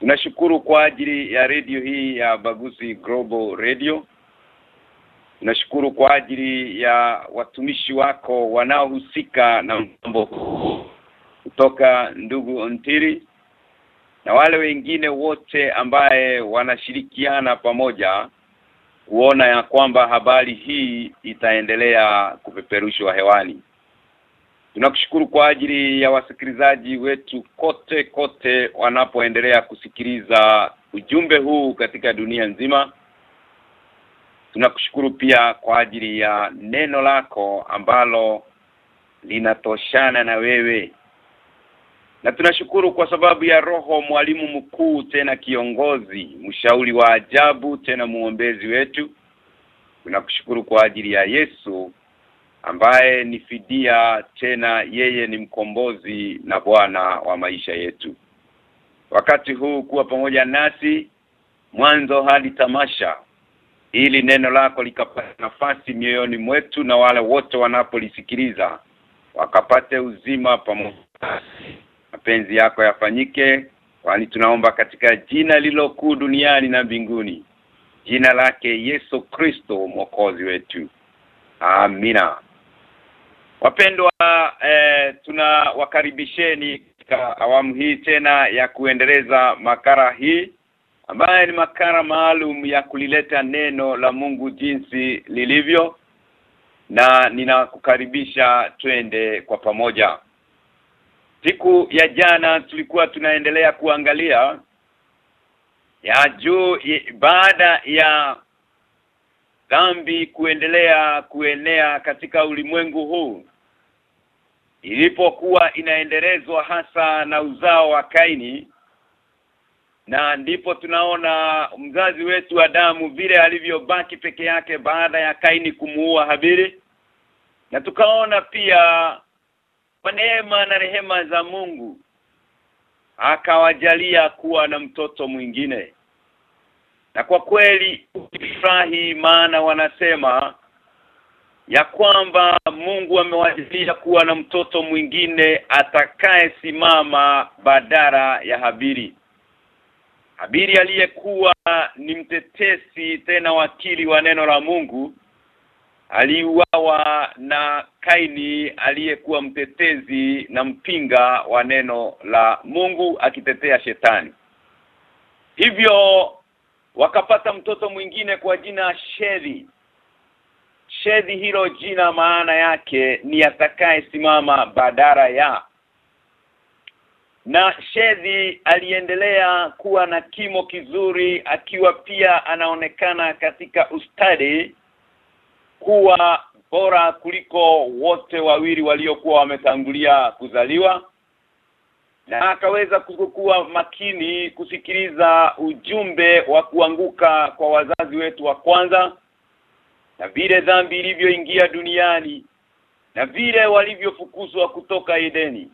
Tunashukuru kwa ajili ya redio hii ya Baguzi Global Radio. Tunashukuru kwa ajili ya watumishi wako wanaohusika na mambo kutoka ndugu Ontiri na wale wengine wote ambaye wanashirikiana pamoja kuona ya kwamba habari hii itaendelea kupeperushwa hewani. Tunakushukuru kwa ajili ya wasikilizaji wetu kote kote wanapoendelea kusikiliza ujumbe huu katika dunia nzima. Tunakushukuru pia kwa ajili ya neno lako ambalo linatoshana na wewe. Na tunashukuru kwa sababu ya roho mwalimu mkuu tena kiongozi, mshauri wa ajabu tena muombezi wetu. Tunakushukuru kwa ajili ya Yesu ambaye ni fidia tena yeye ni mkombozi na Bwana wa maisha yetu. Wakati huu kuwa pamoja nasi mwanzo hadi tamasha ili neno lako likapata nafasi mioyoni mwetu na wale wote wanapolisikiliza wakapate uzima pamoja mapenzi yako yafanyike kwani tunaomba katika jina lililokuu duniani na mbinguni jina lake Yesu Kristo mwokozi wetu. Amina wapendwa eh, tunawakaribisheni katika awamu hii tena ya kuendeleza makara hii ambaye ni makara maalum ya kulileta neno la Mungu jinsi lilivyo na ninakukaribisha twende kwa pamoja. Siku ya jana tulikuwa tunaendelea kuangalia ya juu baada ya dhambi kuendelea kuenea katika ulimwengu huu ilipokuwa inaendelezwa hasa na uzao wa Kaini na ndipo tunaona mzazi wetu Adamu vile alivyobaki peke yake baada ya Kaini kumuua Habiri na tukaona pia kwa neema na rehema za Mungu akawajalia kuwa na mtoto mwingine. Na kwa kweli ukifurahi maana wanasema ya kwamba Mungu amewajalia kuwa na mtoto mwingine atakaye simama badara ya Habiri Habiri aliyekuwa ni mtetesi tena wakili wa neno la Mungu aliuawa na Kaini aliyekuwa mtetezi na mpinga wa neno la Mungu akitetea shetani. Hivyo wakapata mtoto mwingine kwa jina Shedi. Shedi hilo jina maana yake ni atakaye simama badara ya. Na Shedhi aliendelea kuwa na kimo kizuri akiwa pia anaonekana katika ustadi kuwa bora kuliko wote wawili waliokuwa wametangulia kuzaliwa. Na akaweza kuwa makini kusikiliza ujumbe wa kuanguka kwa wazazi wetu wa kwanza na vile dhambi ilivyoingia duniani na vile walivyofukuzwa kutoka Edeni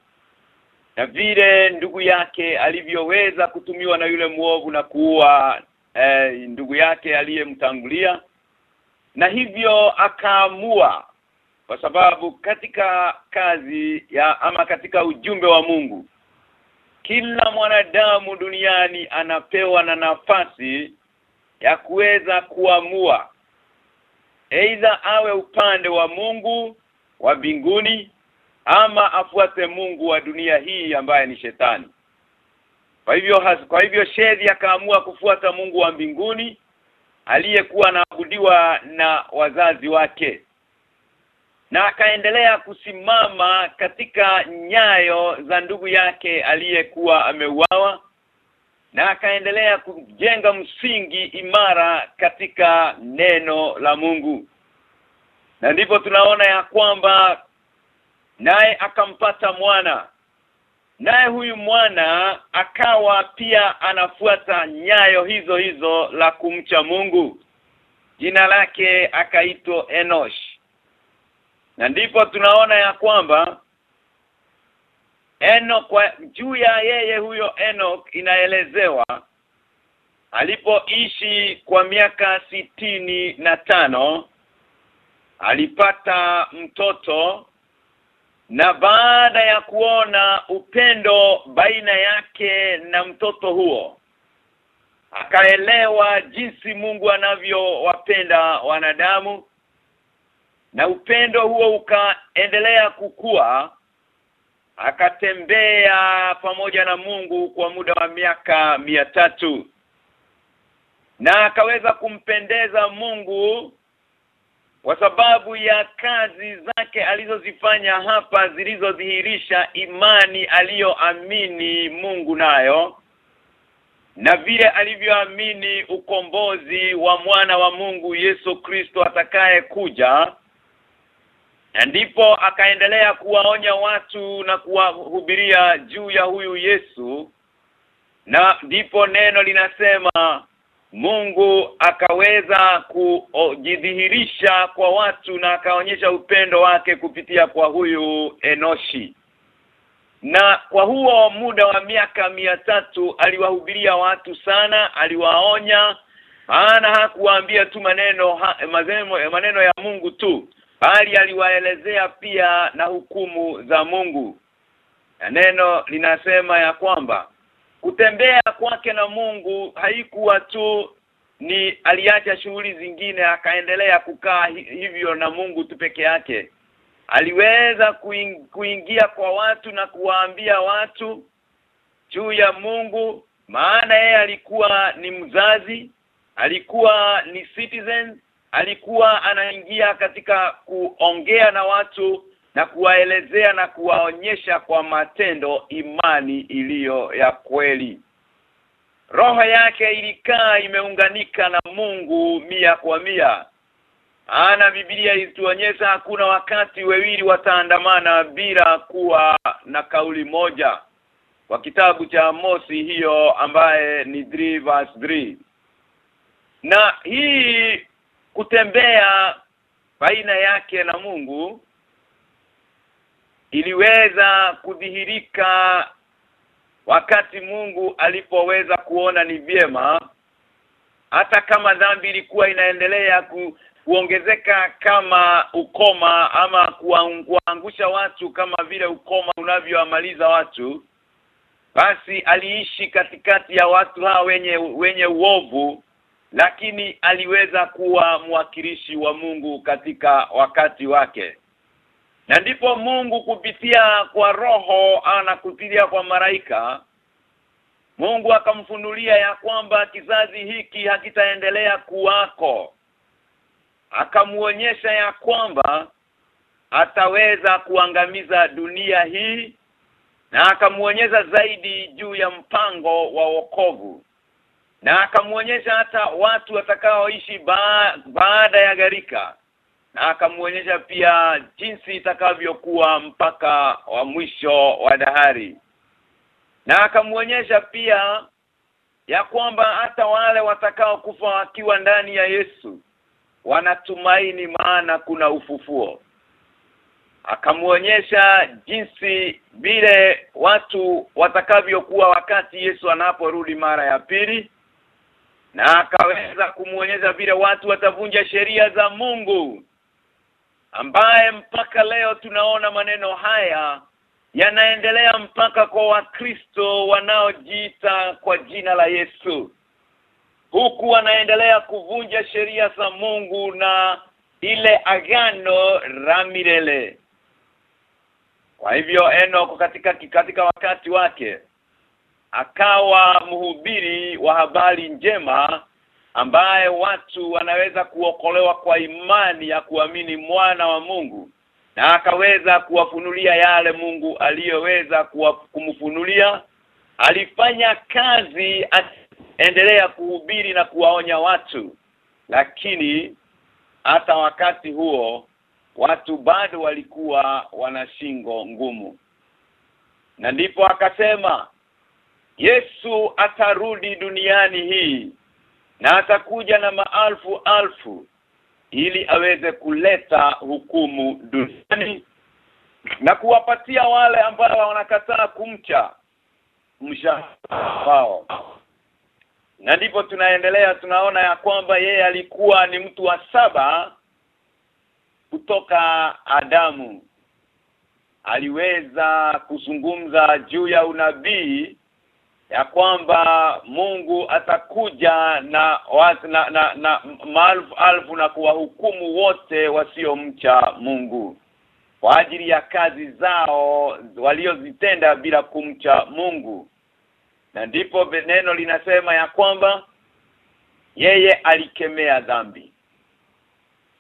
na vile ndugu yake alivyoweza kutumiwa na yule muovu na kuua eh, ndugu yake aliyemtangulia. Na hivyo akaamua kwa sababu katika kazi ya ama katika ujumbe wa Mungu kila mwanadamu duniani anapewa na nafasi ya kuweza kuamua aidha awe upande wa Mungu wa mbinguni ama afuate Mungu wa dunia hii ambaye ni shetani. Kwa hivyo has, kwa hivyo Shedhi akaamua kufuata Mungu wa mbinguni aliyekuwa anaabudiwa na wazazi wake. Na akaendelea kusimama katika nyayo za ndugu yake aliyekuwa ameuawa na akaendelea kujenga msingi imara katika neno la Mungu. Na ndipo tunaona ya kwamba naye akampata mwana. Naye huyu mwana akawa pia anafuata nyayo hizo hizo la kumcha Mungu. Jina lake akaitwa Enosh. Na ndipo tunaona ya kwamba Eno kwa juu ya yeye huyo Enoch inaelezewa alipoishi kwa miaka sitini na tano alipata mtoto na baada ya kuona upendo baina yake na mtoto huo akaelewa jinsi Mungu anavyowapenda wanadamu na upendo huo ukaendelea kukua akatembea pamoja na Mungu kwa muda wa miaka mia tatu. Na akaweza kumpendeza Mungu kwa sababu ya kazi zake alizozifanya hapa zilizodhihirisha imani aliyoamini Mungu nayo na vile alivyoamini ukombozi wa mwana wa Mungu Yesu Kristo atakaye kuja na ndipo akaendelea kuwaonya watu na kuwahubiria juu ya huyu Yesu. Na ndipo neno linasema Mungu akaweza kujidhihirisha kwa watu na akaonyesha upendo wake kupitia kwa huyu Enoshi. Na kwa huo muda wa miaka mia tatu aliwahubiria watu sana aliwaonya maana hakuwaambia tu maneno ha, maneno, maneno ya Mungu tu bali aliwaelezea pia na hukumu za Mungu. Na neno linasema ya kwamba kutembea kwake na Mungu haikuwa tu ni aliacha shughuli zingine akaendelea kukaa hivyo na Mungu tu peke yake. Aliweza kuingia kwa watu na kuwaambia watu juu ya Mungu maana yeye alikuwa ni mzazi alikuwa ni citizen alikuwa anaingia katika kuongea na watu na kuwaelezea na kuwaonyesha kwa matendo imani iliyo ya kweli. Roho yake ilikaa imeunganika na Mungu mia kwa mia. Ana Biblia ilituonyesha hakuna wakati wawili wataandamana bila kuwa na kauli moja. Kwa kitabu cha Mosi hiyo ambaye ni 3 verse 3 na hii kutembea baina yake na Mungu iliweza kudhihirika wakati Mungu alipoweza kuona ni vyema. Hata kama dhambi ilikuwa inaendelea ku, kuongezeka kama ukoma ama kuangusha watu kama vile ukoma unavyoamaliza watu basi aliishi katikati ya watu hao wenye wenye uovu lakini aliweza kuwa mwakilishi wa Mungu katika wakati wake. Na ndipo Mungu kupitia kwa roho ana kupitia kwa maraika Mungu akamfunulia ya kwamba kizazi hiki hakitaendelea kuwako. Akamuonyesha ya kwamba ataweza kuangamiza dunia hii na akamuonyesha zaidi juu ya mpango wa wokovu na akamuonyesha hata watu watakaoishi ba baada ya garika na akamuonyesha pia jinsi itakavyokuwa mpaka wa mwisho wa dahari. Na akamuonyesha pia ya kwamba hata wale watakao kufa wakiwa ndani ya Yesu wanatumaini maana kuna ufufuo. Akamuonyesha jinsi vile watu watakavyokuwa wakati Yesu anaporudi mara ya pili na akaweza kumuonyesha vile watu watavunja sheria za Mungu. Ambaye mpaka leo tunaona maneno haya yanaendelea mpaka kwa wakristo wanaojiita kwa jina la Yesu. Huku wanaendelea kuvunja sheria za Mungu na ile agano la milele. Kwa hivyo eno katika katika wakati wake akawa mhubiri wa habari njema ambaye watu wanaweza kuokolewa kwa imani ya kuamini mwana wa Mungu na akaweza kuwafunulia yale Mungu aliyoweza kumfunulia. Alifanya kazi endelea kuhubiri na kuwaonya watu. Lakini hata wakati huo watu bado walikuwa wana shingo ngumu. Na ndipo akasema Yesu atarudi duniani hii na atakuja na maalfu alfu ili aweze kuleta hukumu duniani na kuwapatia wale ambao wanakataa kumcha mshahara wao. Na ndipo tunaendelea tunaona ya kwamba yeye alikuwa ni mtu wa saba kutoka Adamu. Aliweza kuzungumza juu ya unabii ya kwamba Mungu atakuja na watu na, na, na maalfu alfu na kuwahukumu wote wasiomcha Mungu. Kwa ajili ya kazi zao waliozitenda bila kumcha Mungu. Na ndipo neno linasema ya kwamba yeye alikemea dhambi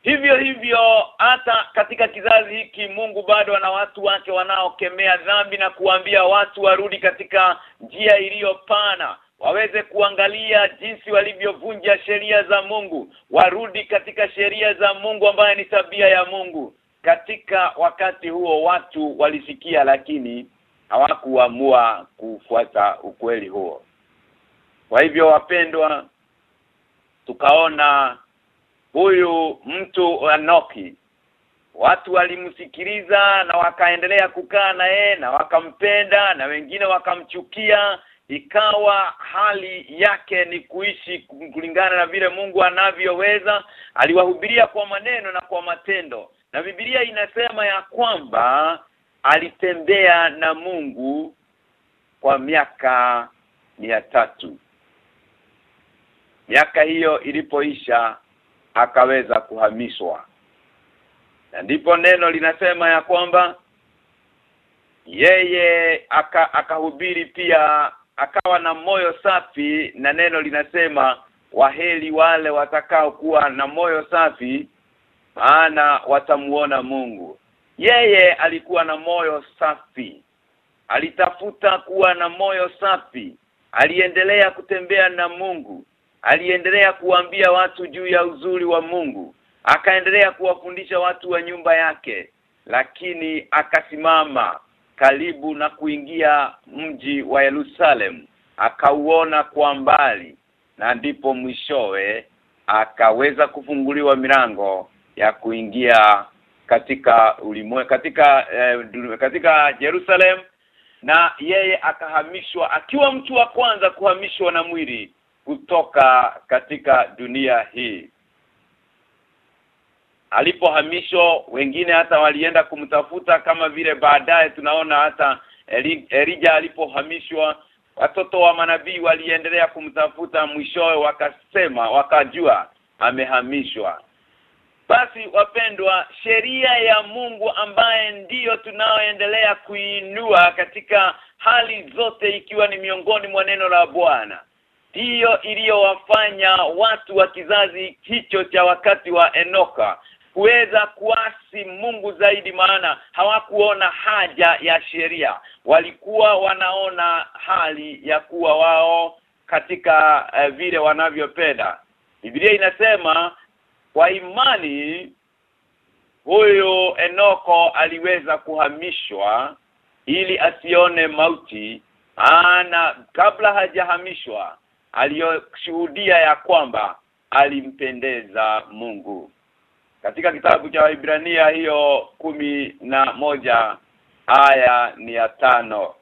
hivyo hivyo hata katika kizazi hiki Mungu bado ana watu wake wanaokemea dhambi na kuambia watu warudi katika njia iliyopana waweze kuangalia jinsi walivyovunja sheria za Mungu. Warudi katika sheria za Mungu ambaye ni tabia ya Mungu. Katika wakati huo watu walisikia lakini hawakuamua kufuata ukweli huo. Kwa hivyo wapendwa tukaona huyu mtu Anoki watu walimsikiliza na wakaendelea kukaa na yeye na wakampenda na wengine wakamchukia. Ikawa hali yake ni kuishi kulingana na vile Mungu anavyoweza. Aliwahubiria kwa maneno na kwa matendo. Na Biblia inasema ya kwamba alitembea na Mungu kwa miaka mia tatu. Miaka hiyo ilipoisha akaweza kuhamishwa na ndipo neno linasema ya kwamba yeye aka, akahubiri pia akawa na moyo safi na neno linasema waheli wale watakao kuwa na moyo safi maana watamuona Mungu. Yeye alikuwa na moyo safi. Alitafuta kuwa na moyo safi. Aliendelea kutembea na Mungu aliendelea kuambia watu juu ya uzuri wa Mungu akaendelea kuwafundisha watu wa nyumba yake lakini akasimama karibu na kuingia mji wa Yerusalemu akauona kwa mbali na ndipo mwishowe akaweza kufunguliwa milango ya kuingia katika ulimwe katika eh, katika Jerusalem na yeye akahamishwa akiwa mtu wa kwanza kuhamishwa na mwili kutoka katika dunia hii. Alipohamishwa wengine hata walienda kumtafuta kama vile baadaye tunaona hata Elija alipohamishwa watoto wa manabii waliendelea kumtafuta mwishowe wakasema wakajua amehamishwa. Basi wapendwa sheria ya Mungu ambaye ndiyo tunaoendelea kuinua katika hali zote ikiwa ni miongoni mwa neno la Bwana ndiyo iliyowafanya watu wa kizazi hicho cha wakati wa Enoka kuweza kuasi Mungu zaidi maana hawakuona haja ya sheria. Walikuwa wanaona hali ya kuwa wao katika uh, vile wanavyopenda. Biblia inasema kwa imani huyo Enoko aliweza kuhamishwa ili asione mauti ana kabla hajahamishwa aliyoshuhudia ya kwamba alimpendeza Mungu. Katika kitabu cha Ibrania hiyo kumi na moja aya ni ya tano.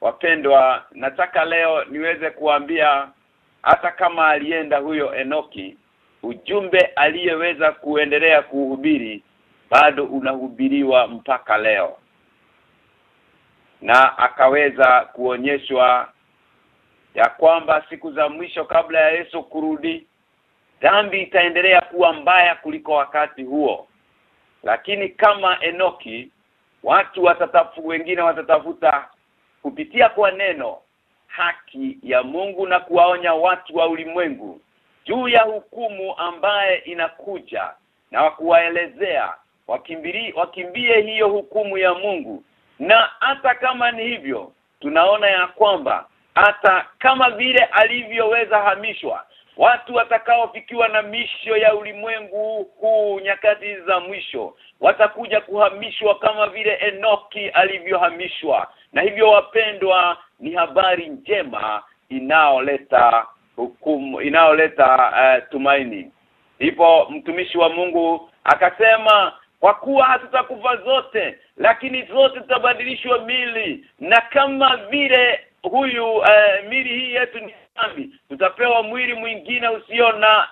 Wapendwa nataka leo niweze kuambia hata kama alienda huyo Enoki ujumbe aliyeweza kuendelea kuhubiri bado unahubiriwa mpaka leo. Na akaweza kuonyeshwa ya kwamba siku za mwisho kabla ya Yesu kurudi dhambi itaendelea kuwa mbaya kuliko wakati huo. Lakini kama Enoki watu watatafu wengine watatafuta kupitia kwa neno haki ya Mungu na kuwaonya watu wa ulimwengu juu ya hukumu ambaye inakuja na kuwaelezea wakimbili wakimbie hiyo hukumu ya Mungu. Na hata kama ni hivyo tunaona ya kwamba hata kama vile alivyoweza hamishwa. Watu watakaofikiwa na misho ya ulimwengu huu nyakati za mwisho watakuja kuhamishwa kama vile Enoki alivyohamishwa. Na hivyo wapendwa ni habari njema inaoleta hukumu inaoleta uh, tumaini. Ipo mtumishi wa Mungu akasema kwa kuwa hatutakufa zote lakini zote tutabadilishwa mili na kama vile huyu uh, mili hii yetu ni dhambi. Tutapewa mwili mwingine usio na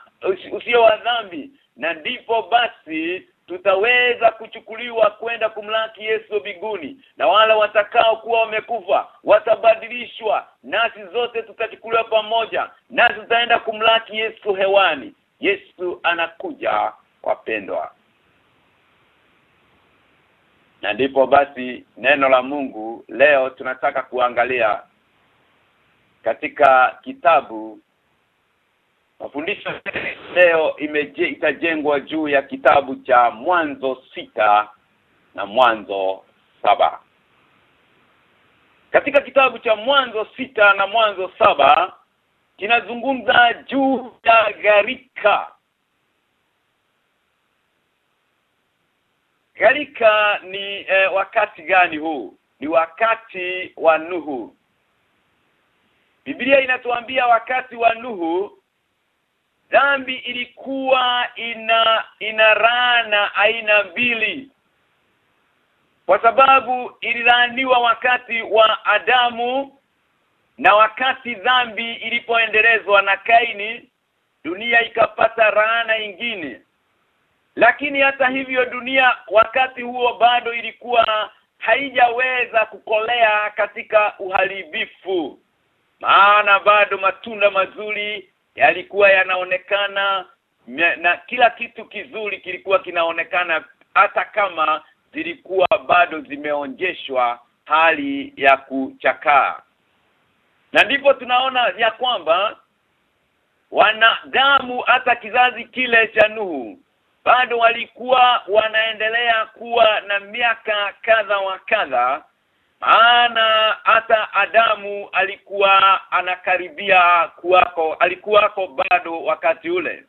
usio wa dhambi. Na ndipo basi tutaweza kuchukuliwa kwenda kumlaki Yesu biguni na wale watakao kuwa wamekufa watabadilishwa. Nasi zote tutachukuliwa pamoja nasi tutaenda kumlaki Yesu hewani. Yesu anakuja wapendwa. Na ndipo basi neno la Mungu leo tunataka kuangalia katika kitabu. Mafundisho leo imeje, itajengwa juu ya kitabu cha mwanzo sita na mwanzo saba. Katika kitabu cha mwanzo sita na mwanzo saba kinazungumza juu ya garika gharika ni eh, wakati gani huu? Ni wakati wa Nuhu Biblia inatuambia wakati wa Nuhu dhambi ilikuwa ina inarana aina mbili. Kwa sababu ililaaniwa wakati wa Adamu na wakati dhambi ilipoendelezwa na Kaini dunia ikapata raana ingine. Lakini hata hivyo dunia wakati huo bado ilikuwa haijaweza kukolea katika uharibifu maana bado matunda mazuri yalikuwa yanaonekana na kila kitu kizuri kilikuwa kinaonekana hata kama zilikuwa bado zimeonjeshwa hali ya kuchakaa. Na ndipo tunaona ya kwamba wanadamu hata kizazi kile cha Nuhu bado walikuwa wanaendelea kuwa na miaka kadha wa kadha maana hata Adamu alikuwa anakaribia kuwako alikuwako bado wakati ule.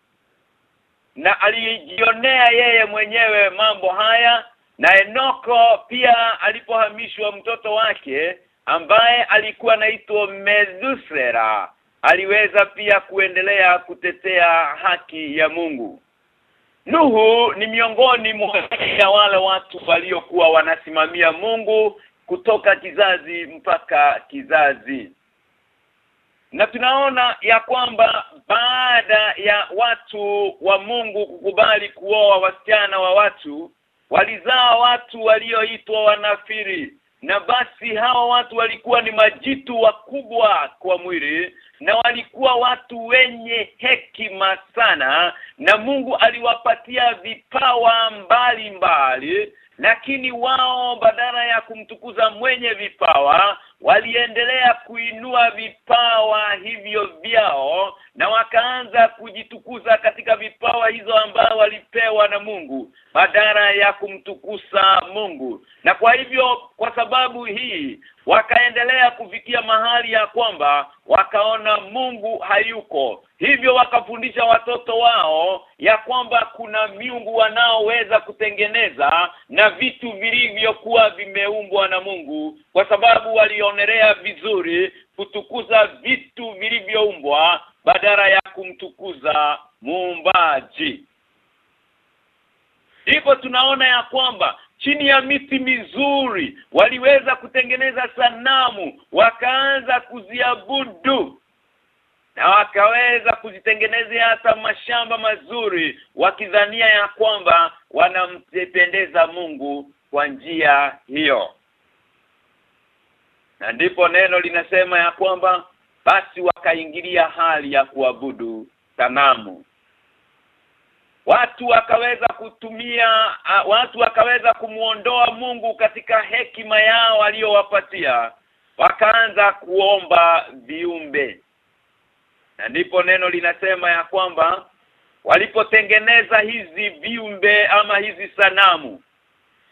Na alijionea yeye mwenyewe mambo haya na Enoko pia alipohamishwa mtoto wake ambaye alikuwa anaitwa Methusela aliweza pia kuendelea kutetea haki ya Mungu. Nuhu ni miongoni mwa wale watu waliokuwa wanasimamia Mungu kutoka kizazi mpaka kizazi. Na tunaona ya kwamba baada ya watu wa Mungu kukubali kuoa wasichana wa watu walizaa watu walioitwa wanafiri. Na basi hawa watu walikuwa ni majitu wakubwa kwa mwili na walikuwa watu wenye hekima sana na Mungu aliwapatia vipawa mbalimbali mbali lakini wao badala ya kumtukuza mwenye vipawa waliendelea kuinua vipawa hivyo vyao na wakaanza kujitukuza katika vipawa hizo ambao walipewa na Mungu badala ya kumtukuza Mungu. Na kwa hivyo kwa sababu hii wakaendelea kufikia mahali ya kwamba wakaona Mungu hayuko. Hivyo wakafundisha watoto wao ya kwamba kuna miungu wanaoweza kutengeneza na vitu vilivyokuwa vimeumbwa na Mungu kwa sababu walionelea vizuri kutukuza vitu vilivyoumbwa badala ya kumtukuza muumbaji. Hivyo tunaona ya kwamba chini ya miti mizuri waliweza kutengeneza sanamu wakaanza kuziabudu. Na wakaweza kuzitengenezea hata mashamba mazuri wakidhania ya kwamba wanampendeza Mungu kwa njia hiyo. Na ndipo neno linasema ya kwamba basi wakaingilia hali ya kuabudu sanamu watu wakaweza kutumia uh, watu wakaweza kumuondoa Mungu katika hekima yao aliyowapatia. Wakaanza kuomba viumbe. Na ndipo neno linasema ya kwamba walipotengeneza hizi viumbe ama hizi sanamu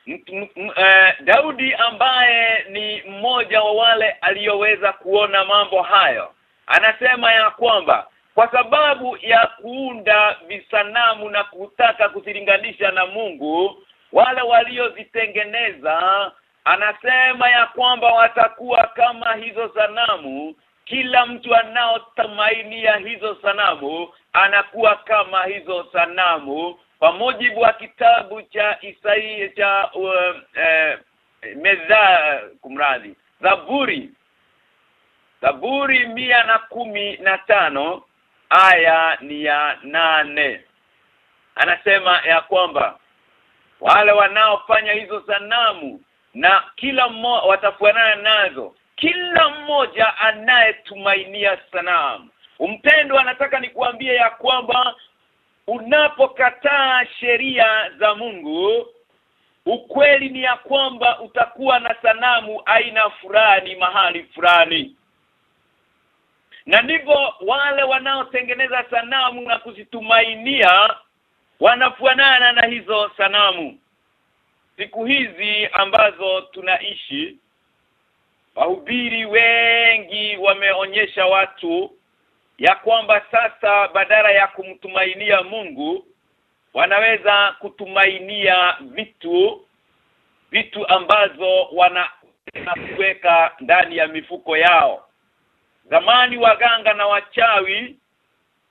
uh, Daudi ambaye ni mmoja wa wale aliyoweza kuona mambo hayo anasema ya kwamba kwa sababu ya kuunda visanamu na kutaka kuzilinganisha na Mungu wale waliozitengeneza anasema ya kwamba watakuwa kama hizo sanamu. Kila mtu anaotamainia hizo sanamu anakuwa kama hizo sanamu. Kwa mujibu wa kitabu cha Isaia cha uh, uh, meza kumradhi Zaburi Zaburi mia na kumi na tano aya ni ya nane. Anasema ya kwamba wale wanaofanya hizo sanamu na kila mmoja watafuanana nazo kila mmoja anayetumainia sanamu. Umpendwa anataka nikuambie ya kwamba unapokataa sheria za Mungu ukweli ni ya kwamba utakuwa na sanamu aina fulani mahali fulani na ndivyo wale wanaotengeneza sanamu na kuzitumainia wanafuanana na hizo sanamu. Siku hizi ambazo tunaishi wahubiri wengi wameonyesha watu ya kwamba sasa badala ya kumtumainia Mungu wanaweza kutumainia vitu vitu ambazo wana kuweka ndani ya mifuko yao zamani waganga na wachawi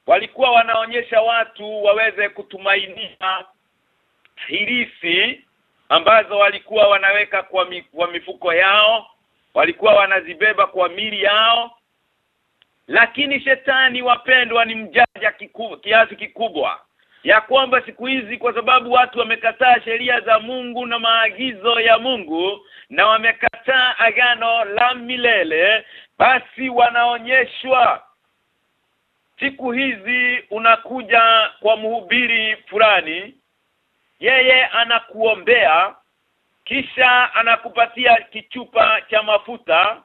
walikuwa wanaonyesha watu waweze kutumainia hirisi ambazo walikuwa wanaweka kwa, mi, kwa mifuko yao walikuwa wanazibeba kwa mili yao. Lakini shetani wapendwa ni mjaja kikubwa kiasi kikubwa ya kwamba siku hizi kwa sababu watu wamekataa sheria za Mungu na maagizo ya Mungu na wamekataa agano la milele basi wanaonyeshwa. Siku hizi unakuja kwa mhubiri fulani yeye anakuombea kisha anakupatia kichupa cha mafuta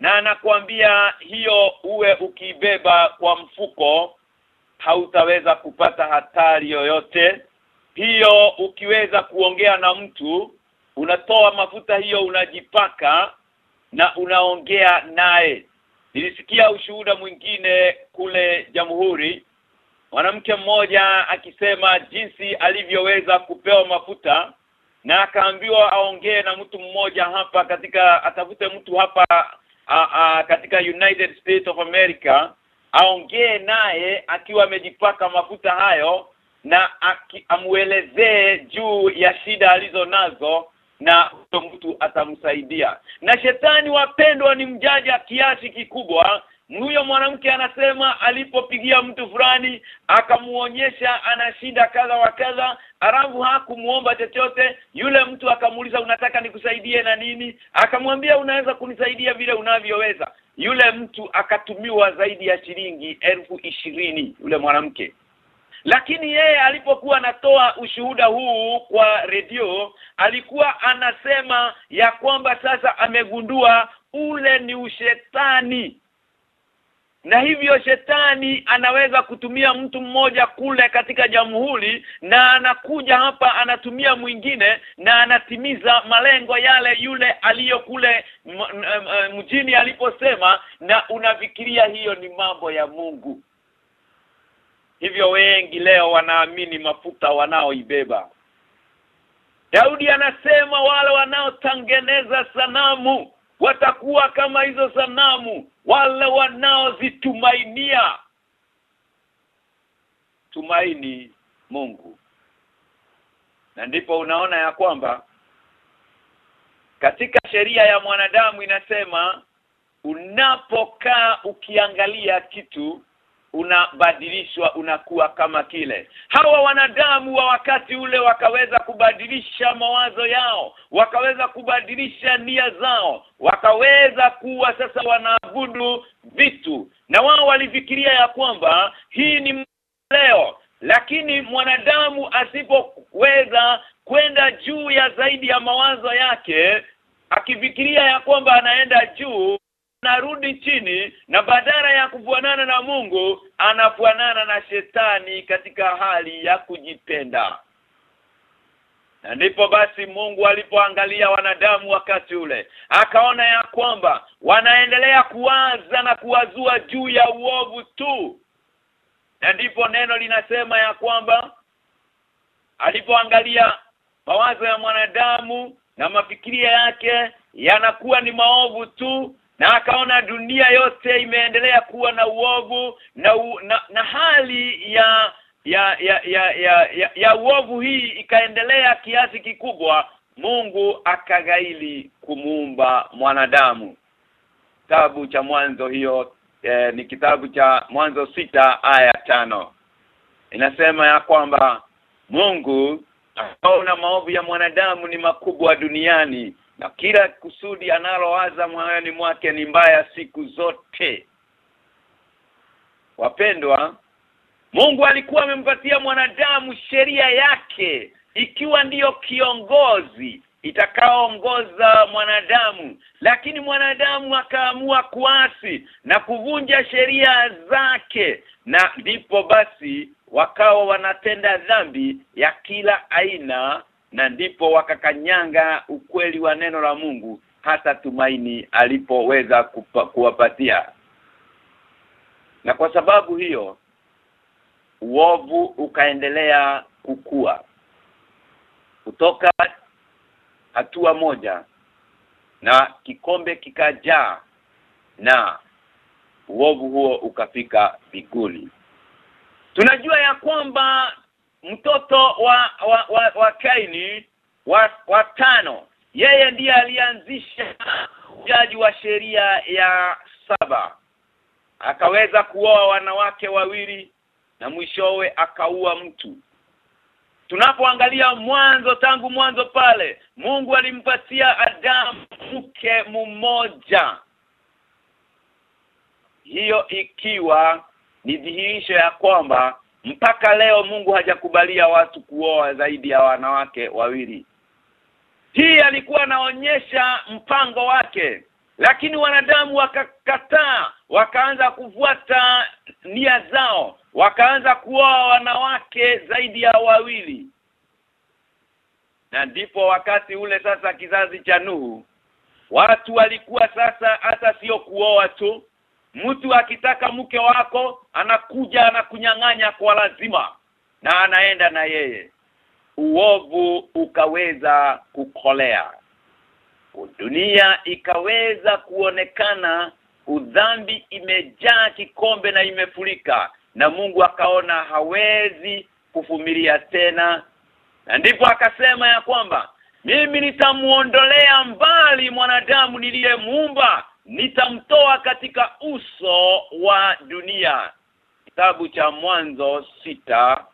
na anakuambia hiyo uwe ukibeba kwa mfuko hautaweza kupata hatari yoyote. Hiyo ukiweza kuongea na mtu unatoa mafuta hiyo unajipaka na unaongea naye. Nilisikia ushuhuda mwingine kule jamhuri mwanamke mmoja akisema jinsi alivyoweza kupewa mafuta na akaambiwa aongee na mtu mmoja hapa katika atafute mtu hapa a, a, katika United States of America aongee naye akiwa amejipaka mafuta hayo na amuelezee juu ya shida alizo nazo na huyo mtu atamsaidia. Na shetani wapendwa ni mjaja kiasi kikubwa. Huyo mwanamke anasema alipopigia mtu fulani akamuonyesha ana shida kadha wa kadha arabu hakumuomba chochote. Yule mtu akamuuliza unataka nikusaidie na nini? Akamwambia unaweza kunisaidia vile unavyoweza yule mtu akatumiwa zaidi ya shilingi elfu ishirini yule mwanamke. Lakini yeye alipokuwa anatoa ushuhuda huu kwa redio alikuwa anasema ya kwamba sasa amegundua ule ni ushetani na hivyo shetani anaweza kutumia mtu mmoja kule katika jamhuri na anakuja hapa anatumia mwingine na anatimiza malengo yale yule aliyo kule mjini aliposema na unafikiria hiyo ni mambo ya Mungu. Hivyo wengi leo wanaamini mafuta wanaoibeba. Daudi anasema wale wanaotengeneza sanamu watakuwa kama hizo sanamu wale wanaozitumainia. Tumaini Mungu. Na ndipo unaona ya kwamba katika sheria ya mwanadamu inasema unapokaa ukiangalia kitu unabadilishwa unakuwa kama kile. Hawa wanadamu wa wakati ule wakaweza kubadilisha mawazo yao wakaweza kubadilisha nia zao wakaweza kuwa sasa wanaabudu vitu. Na wao walifikiria ya kwamba hii ni leo lakini mwanadamu asipoweza kwenda juu ya zaidi ya mawazo yake akifikiria ya kwamba anaenda juu anarudi chini na badala ya kufuanana na Mungu anafuanana na shetani katika hali ya kujipenda na ndipo basi Mungu alipoangalia wanadamu wakati ule akaona ya kwamba wanaendelea kuwaza na kuwazua juu ya uovu tu. Na ndipo neno linasema ya kwamba alipoangalia mawazo ya mwanadamu na mafikiria yake yanakuwa ni maovu tu na akaona dunia yote imeendelea kuwa na uovu na, u, na na hali ya ya ya ya ya, ya, ya uovu hii ikaendelea kiasi kikubwa Mungu akagaili kumuumba mwanadamu. Kitabu cha mwanzo hiyo eh, ni kitabu cha mwanzo sita aya tano. Inasema ya kwamba Mungu akaona maovu ya mwanadamu ni makubwa duniani na kila kusudi analowaza moyoni mwake ni mbaya siku zote. Wapendwa Mungu alikuwa amempatia mwanadamu sheria yake ikiwa ndiyo kiongozi itakaoongoza mwanadamu. Lakini mwanadamu akaamua kuasi na kuvunja sheria zake na ndipo basi wakawa wanatenda dhambi ya kila aina na ndipo wakakanyanga ukweli wa neno la Mungu hata tumaini alipoweza kuwapatia. Na kwa sababu hiyo uovu ukaendelea kukua. Kutoka hatua moja na kikombe kikajaa na uovu huo ukafika biguli tunajua ya kwamba mtoto wa wa, wa, wa Kaini wa, wa tano. Yeye ndiye alianzisha ujaji wa sheria ya saba. Akaweza kuoa wanawake wawili na mwishowe akaua mtu. Tunapoangalia mwanzo tangu mwanzo pale Mungu alimpatia Adamu mke mmoja. Hiyo ikiwa ni dhihirisho ya kwamba mpaka leo Mungu hajakubalia watu kuoa zaidi ya wanawake wawili. Hii alikuwa anaonyesha mpango wake lakini wanadamu wakakataa wakaanza kufuata nia zao wakaanza kuoa wanawake zaidi ya wawili. Na ndipo wakati ule sasa kizazi cha Nuhu watu walikuwa sasa hata sio kuoa tu mtu akitaka mke wako anakuja anakunyang'anya kwa lazima na anaenda na yeye. Uovu ukaweza kukolea. Dunia ikaweza kuonekana udhambi imejaa kikombe na imefurika na Mungu akaona hawezi kufumilia tena. Na ndipo akasema ya kwamba mimi nitamuondolea mbali mwanadamu niliyemuumba nitamtoa katika uso wa dunia. Kitabu cha mwanzo sita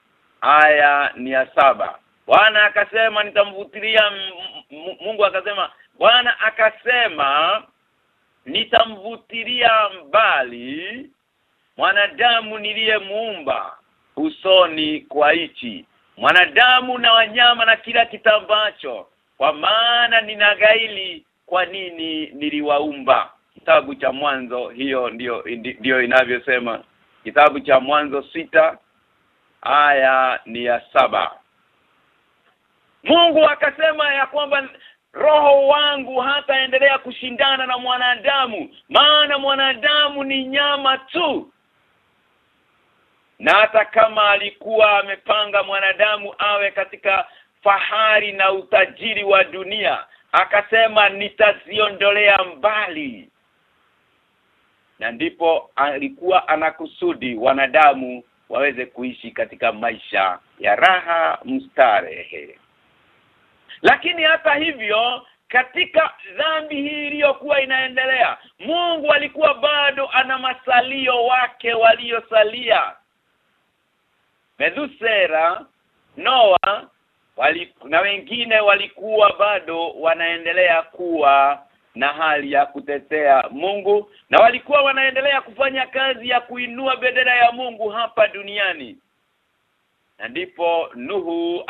aya ni ya saba. Bwana akasema nitamvutilia Mungu akasema Bwana akasema nitamvutilia mbali mwanadamu niliyemuumba usoni kwa ichi mwanadamu na wanyama na kila kitambacho kwa maana ninagaili kwa nini niliwaumba kitabu cha mwanzo hiyo ndiyo ndio inavyosema. Kitabu cha mwanzo sita aya ni ya saba. Mungu akasema ya kwamba roho wangu hataendelea kushindana na mwanadamu maana mwanadamu ni nyama tu. Na hata kama alikuwa amepanga mwanadamu awe katika fahari na utajiri wa dunia akasema nitaziondolea mbali na ndipo alikuwa anakusudi wanadamu waweze kuishi katika maisha ya raha mstarehe lakini hata hivyo katika dhambi hii iliyokuwa inaendelea Mungu alikuwa bado ana masalio wake waliosalia. Medusera Noa wali, na wengine walikuwa bado wanaendelea kuwa na hali ya kutetea Mungu na walikuwa wanaendelea kufanya kazi ya kuinua bendera ya Mungu hapa duniani. Na ndipo Nuhu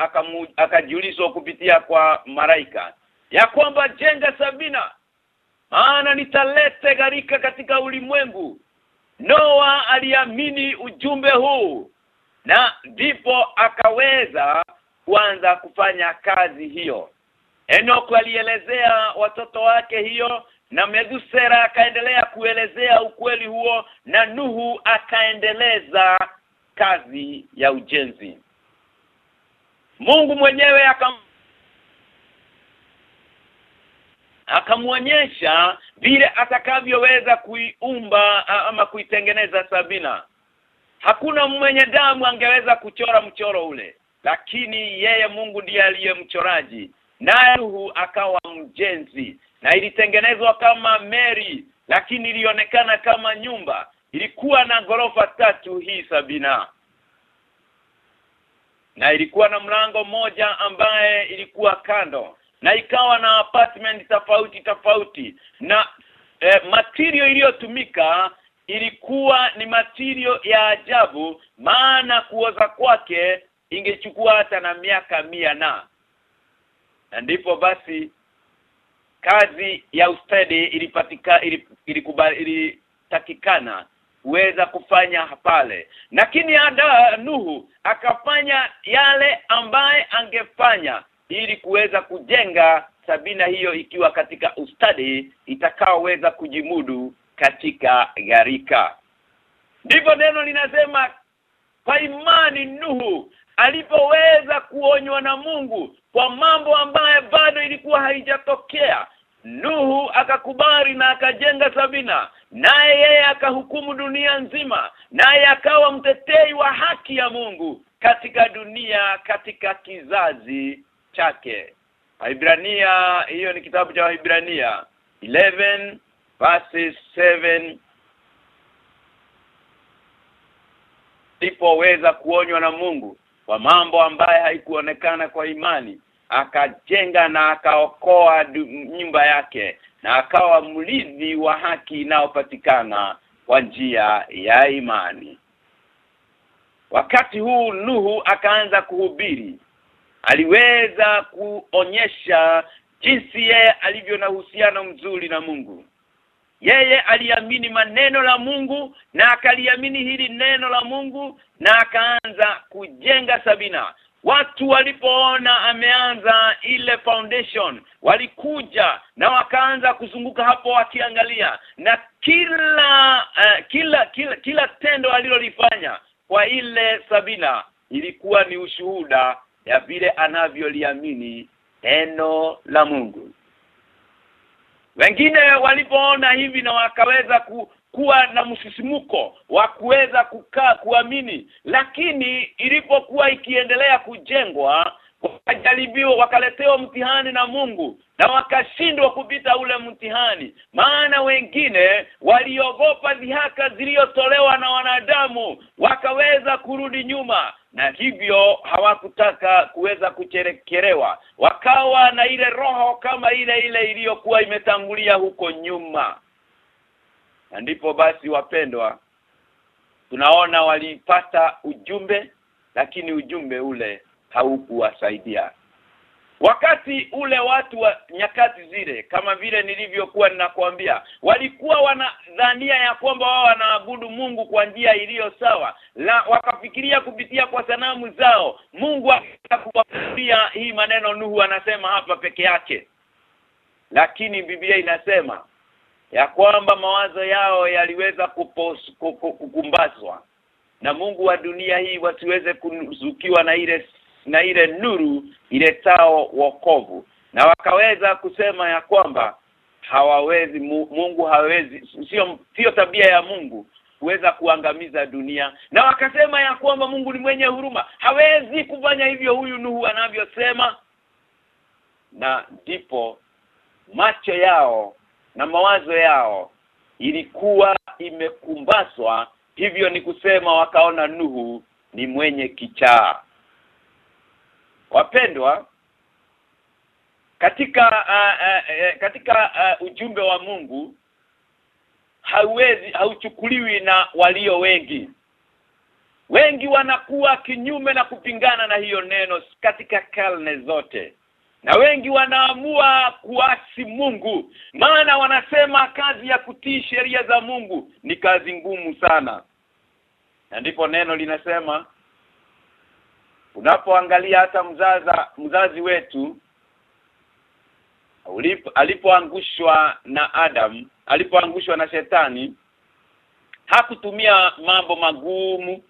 akajiulizwa kupitia kwa maraika ya kwamba jenga sabina maana nitalete gharika katika ulimwengu. Noa aliamini ujumbe huu na ndipo akaweza kuanza kufanya kazi hiyo Enoch alielezea watoto wake hiyo na Medusera akaendelea kuelezea ukweli huo na Nuhu akaendeleza kazi ya ujenzi. Mungu mwenyewe akam akamwonyesha vile atakavyoweza kuiumba ama kuitengeneza Sabina. Hakuna mwenye damu angeweza kuchora mchoro ule lakini yeye Mungu ndiye aliyemchoraji naye Nuhu akawa mjenzi na ilitengenezwa kama meri lakini ilionekana kama nyumba. Ilikuwa na ghorofa tatu hii Sabina. Na ilikuwa na mlango mmoja ambaye ilikuwa kando na ikawa na apartment tofauti tofauti. Na eh, material iliyotumika ilikuwa ni material ya ajabu maana kuoza kwake ingechukua hata na miaka mia na na ndipo basi kazi ya ustadi ilipatika ilikubali ilitakikana kuweza kufanya pale. Lakini ada Nuhu akafanya yale ambaye angefanya ili kuweza kujenga sabina hiyo ikiwa katika ustadi itakaoweza kujimudu katika gharika. Ndipo neno linasema kwa imani Nuhu alipoweza kuonywa na Mungu kwa mambo ambayo bado ilikuwa haijatokea Nuhu akakubali na akajenga Sabina naye yeye akahukumu dunia nzima naye akawa mtetei wa haki ya Mungu katika dunia katika kizazi chake. Waibrania hiyo ni kitabu cha Waibrania 11 verses 7 alipoweza kuonywa na Mungu kwa mambo ambaye haikuonekana kwa imani akajenga na akaokoa nyumba yake na akawa mlidhi wa haki inayopatikana kwa njia ya imani. Wakati huu Nuhu akaanza kuhubiri aliweza kuonyesha jinsi yeye alivyo na uhusiano mzuri na Mungu yeye aliamini maneno la Mungu na akaliamini hili neno la Mungu na akaanza kujenga Sabina. Watu walipoona ameanza ile foundation walikuja na wakaanza kuzunguka hapo wakiangalia. Na kila uh, kila kila kila tendo alilolifanya kwa ile Sabina ilikuwa ni ushuhuda ya vile anavyoliamini neno la Mungu wengine walipoona hivi na wakaweza ku, kuwa na msisimuko wa kuweza kukaa kuamini lakini ilipokuwa ikiendelea kujengwa wakajaribiwa wakaletewa mtihani na Mungu na wakashindwa kupita ule mtihani. Maana wengine waliogopa dhihaka zilizotolewa na wanadamu wakaweza kurudi nyuma na hivyo hawakutaka kuweza kucherekelewa wakawa na ile roho kama ile ile iliyokuwa imetangulia huko nyuma. Na ndipo basi wapendwa tunaona walipata ujumbe lakini ujumbe ule haukuwasaidia. Wakati ule watu wa nyakati zile kama vile nilivyokuwa ninakwambia walikuwa wanadhania ya kwamba wao wanaabudu Mungu kwa njia iliyo sawa la wakafikiria kupitia kwa sanamu zao Mungu akakubalia hii maneno Nuhu anasema hapa peke yake. Lakini Biblia inasema ya kwamba mawazo yao yaliweza kukumbazwa. Na Mungu wa dunia hii wasiweze kuzukiwa na ile na ile nuru iletao wokovu. Na wakaweza kusema ya kwamba hawawezi Mungu hawezi sio sio tabia ya Mungu kuweza kuangamiza dunia. Na wakasema ya kwamba Mungu ni mwenye huruma. Hawezi kufanya hivyo huyu Nuhu anavyosema. Na ndipo macho yao na mawazo yao ilikuwa imekumbaswa. Hivyo ni kusema wakaona Nuhu ni mwenye kichaa wapendwa katika uh, uh, uh, katika uh, ujumbe wa Mungu hauwezi hauchukuliwi na walio wengi. Wengi wanakuwa kinyume na kupingana na hiyo neno katika karne zote. Na wengi wanaamua kuasi Mungu. Maana wanasema kazi ya kutii sheria za Mungu ni kazi ngumu sana. Na ndipo neno linasema unapoangalia hata mzaza mzazi wetu alipoangushwa na Adam alipoangushwa na shetani hakutumia mambo magumu.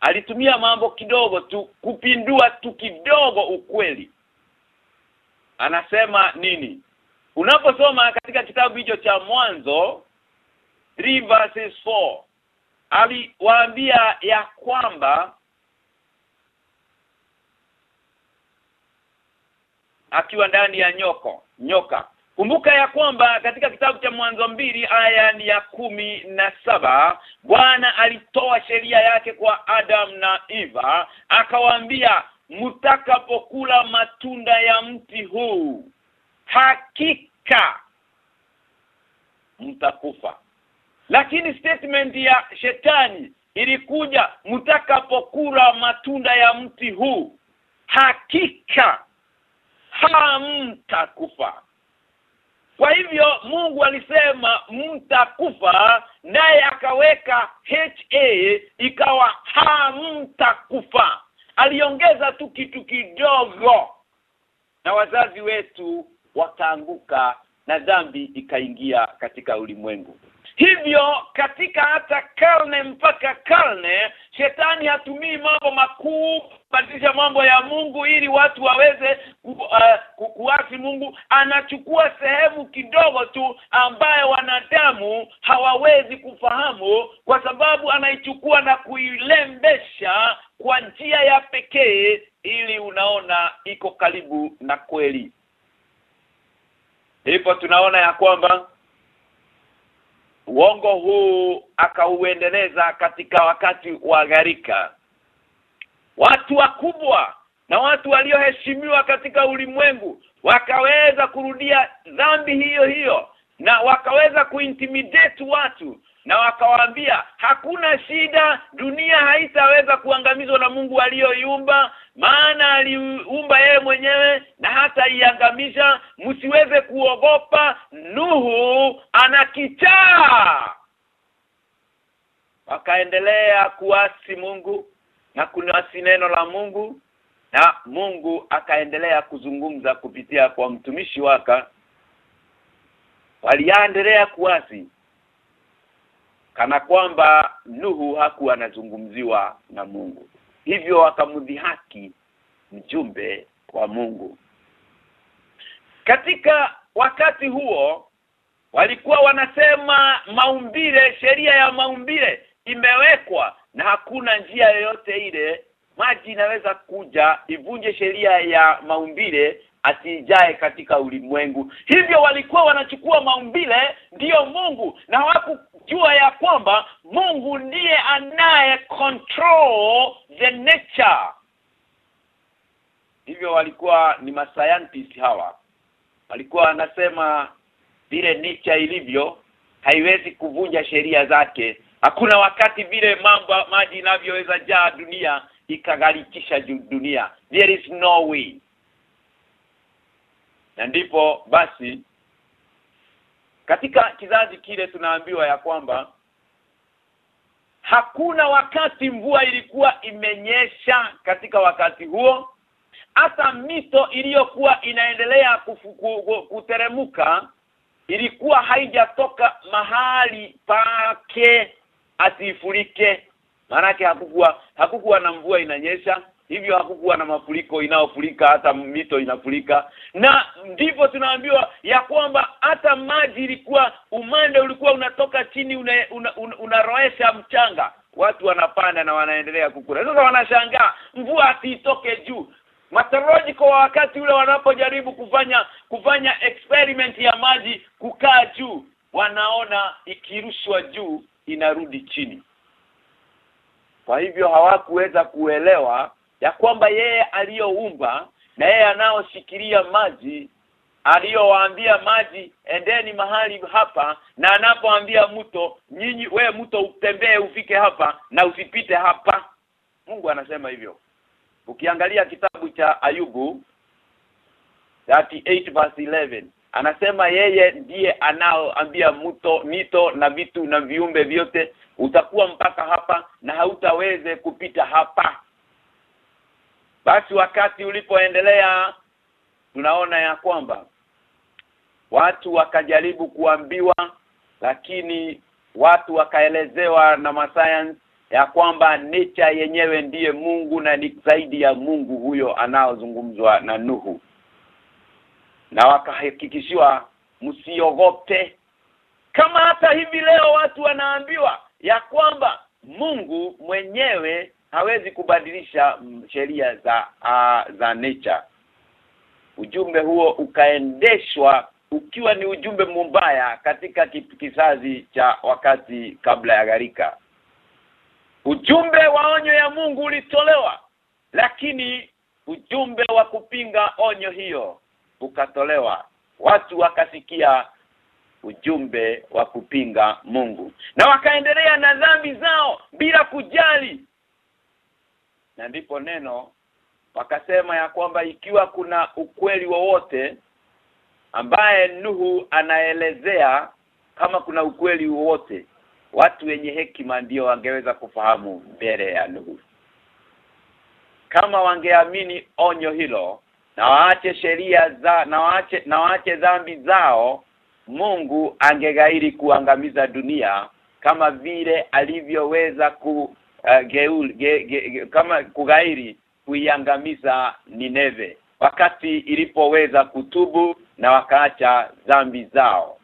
Alitumia mambo kidogo tu kupindua tu kidogo ukweli. Anasema nini? Unaposoma katika kitabu hicho cha mwanzo 3 verses 4 aliwaambia ya kwamba akiwa ndani ya nyoko nyoka. Kumbuka ya kwamba katika kitabu cha mwanzo mbili aya ni ya kumi na saba Bwana alitoa sheria yake kwa Adam na Eva akawaambia mtakapokula matunda ya mti huu hakika mtakufa. Lakini statement ya shetani ilikuja mtakapokula matunda ya mti huu hakika hamtakufa kwa hivyo Mungu alisema mtakufa naye akaweka HA ikawa hamtakufa. Aliongeza tu kitu kidogo. Na wazazi wetu wakaanguka na dhambi ikaingia katika ulimwengu hivyo katika hata karne mpaka karne shetani hatumii mambo makuu kubadilisha mambo ya Mungu ili watu waweze uh, kuasi Mungu. Anachukua sehemu kidogo tu ambayo wanadamu hawawezi kufahamu kwa sababu anaichukua na kuilembesha kwa njia ya pekee ili unaona iko karibu na kweli. Ndipo tunaona ya kwamba uongo huu akauendeleza katika wakati wa gharika. Watu wakubwa na watu walioheshimiwa katika ulimwengu wakaweza kurudia dhambi hiyo hiyo na wakaweza kuintimidate watu na wakawaambia hakuna shida dunia haitaweza kuangamizwa na Mungu aliyoiumba maana aliumba yeye mwenyewe na hata iangamisha msiweze kuogopa Nuhu anakichaa wakaendelea kuasi Mungu na kunasi neno la Mungu na Mungu akaendelea kuzungumza kupitia kwa mtumishi waka waliendelea kuasi kana kwamba Nuhu hakuwa anazungumziwa na Mungu. Hivyo akamdhihaki mjumbe wa Mungu. Katika wakati huo walikuwa wanasema maumbile sheria ya maumbile imewekwa na hakuna njia yoyote ile. Maji inaweza kuja ivunje sheria ya maumbile asijae katika ulimwengu. Hivyo walikuwa wanachukua maumbile ndiyo Mungu na hawakujua ya kwamba Mungu ndiye anaye control the nature. Hivyo walikuwa ni mascientist hawa. Walikuwa wanasema vile nature ilivyo haiwezi kuvunja sheria zake. Hakuna wakati vile mambo maji inavyoweza jaa dunia ikagharikisha dunia. There is no way na ndipo basi katika kizazi kile tunaambiwa ya kwamba hakuna wakati mvua ilikuwa imenyesha katika wakati huo hata mito iliyokuwa inaendelea kuteremuka ilikuwa haijatoka mahali pake asifurike. Maanake hakukuwa hakukuwa na mvua inanyesha hivyo hakukuwa na mafuriko inayofurika hata mito inafurika. Na ndivyo tunaambiwa ya kwamba hata maji ilikuwa umande ulikuwa unatoka chini unaroesha una, una, una mchanga. Watu wanapanda na wanaendelea kukula. Sasa wanashangaa mvua asitoke juu. Matarojiko kwa wakati ule wanapojaribu kufanya kufanya experiment ya maji kukaa juu wanaona ikirushwa juu inarudi chini. Kwa hivyo hawakuweza kuelewa ya kwamba yeye aliyoumba na yeye anaoshikilia maji aliyowaambia maji endeni mahali hapa na anapoambia mto nyinyi we mto utembee ufike hapa na usipite hapa. Mungu anasema hivyo. Ukiangalia kitabu cha Ayubu 38 verse 11 anasema yeye ndiye anaoambia mto mito na vitu na viumbe vyote utakuwa mpaka hapa na hautaweze kupita hapa basi wakati ulipoendelea tunaona ya kwamba watu wakajaribu kuambiwa lakini watu wakaelezewa na masayansi ya kwamba nature yenyewe ndiye Mungu na ni zaidi ya Mungu huyo anaozungumzwa na Nuhu. Na wakahakikishiwa msiogope. Kama hata hivi leo watu wanaambiwa ya kwamba Mungu mwenyewe hawezi kubadilisha sheria za uh, za nature. Ujumbe huo ukaendeshwa ukiwa ni ujumbe mbaya katika kizazi cha wakati kabla ya gharika. Ujumbe wa onyo ya Mungu ulitolewa lakini ujumbe wa kupinga onyo hiyo ukatolewa. Watu wakasikia ujumbe wa kupinga Mungu na wakaendelea na dhambi zao bila kujali na ndipo neno wakasema ya kwamba ikiwa kuna ukweli wowote ambaye Nuhu anaelezea kama kuna ukweli wowote watu wenye hekima ndio wangeweza kufahamu mbele ya Nuhu. Kama wangeamini onyo hilo na waache sheria za na waache na waache dhambi zao Mungu angegairi kuangamiza dunia kama vile alivyoweza ku uh, geul, ge, ge, kama kugairi kuiangamiza Nineve. Wakati ilipoweza kutubu na wakaacha dhambi zao.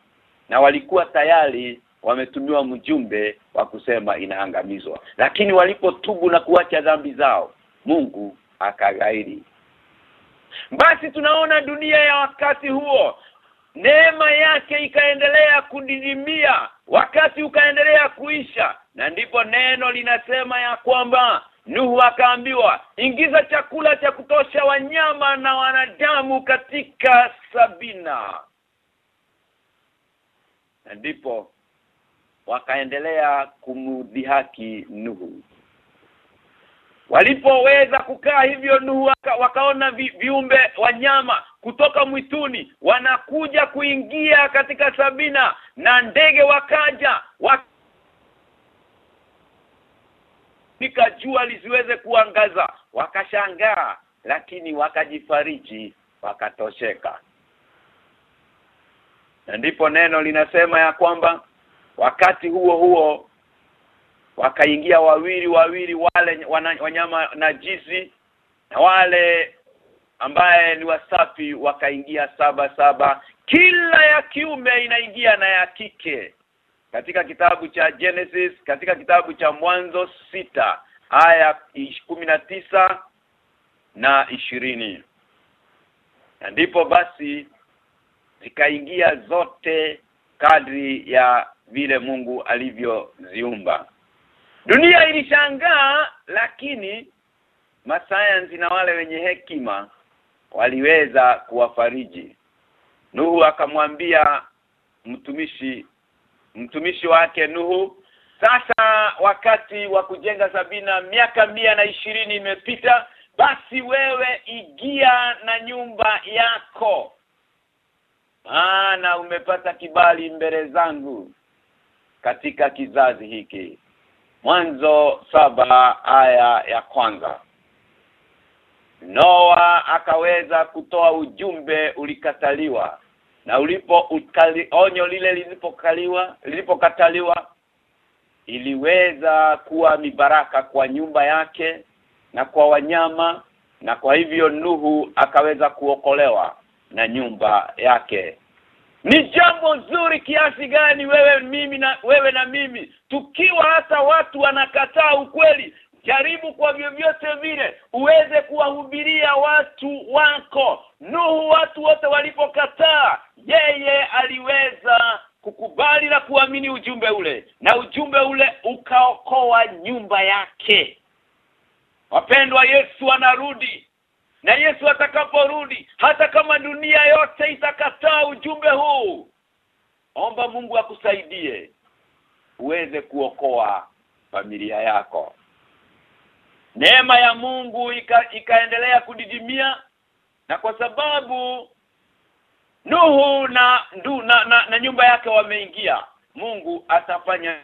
Na walikuwa tayari wametumiwa mjumbe wa kusema inaangamizwa. Lakini walipotubu na kuacha dhambi zao Mungu akagairi. Basi tunaona dunia ya wakati huo neema yake ikaendelea kudidimia wakati ukaendelea kuisha. Na ndipo neno linasema ya kwamba Nuhu akaambiwa ingiza chakula cha kutosha wanyama na wanadamu katika sabina. Na ndipo wakaendelea kumudhihaki Nuhu walipoweza kukaa hivyo Nuhu waka, wakaona vi, viumbe wanyama kutoka mwituni wanakuja kuingia katika sabina na ndege wakaja wak nika jua lisiweze kuangaza. Wakashangaa lakini wakajifariji wakatosheka. Na ndipo neno linasema ya kwamba wakati huo huo wakaingia wawili wawili wale wana, wanyama najisi na wale ambaye ni wasafi wakaingia saba saba. Kila ya kiume inaingia na ya kike. Katika kitabu cha Genesis katika kitabu cha mwanzo sita aya tisa na ishirini. Na ndipo basi zikaingia zote kadri ya vile Mungu alivyoziumba dunia ilishangaa lakini masayansi na wale wenye hekima waliweza kuwafariji. Nuhu akamwambia mtumishi mtumishi wake Nuhu sasa wakati wa kujenga sabina miaka mia na ishirini imepita basi wewe igia na nyumba yako. Maana umepata kibali mbele zangu katika kizazi hiki mwanzo saba aya ya kwanza. Noa akaweza kutoa ujumbe ulikataliwa na ulipo ukali, onyo lile lilipokaliwa lilipokataliwa iliweza kuwa mibaraka kwa nyumba yake na kwa wanyama na kwa hivyo Nuhu akaweza kuokolewa na nyumba yake ni jambo zuri kiasi gani wewe mimi na wewe na mimi? Tukiwa hata watu wanakataa ukweli jaribu kwa vyovyote vile uweze kuwahubiria watu wako. Nuhu watu wote walipokataa yeye aliweza kukubali na kuamini ujumbe ule na ujumbe ule ukaokoa nyumba yake. Wapendwa Yesu anarudi na Yesu atakaporudi hata kama dunia yote itakataa ujumbe huu omba Mungu akusaidie uweze kuokoa familia yako. Neema ya Mungu ika, ikaendelea kudidimia na kwa sababu Nuhu na, ndu, na, na na nyumba yake wameingia Mungu atafanya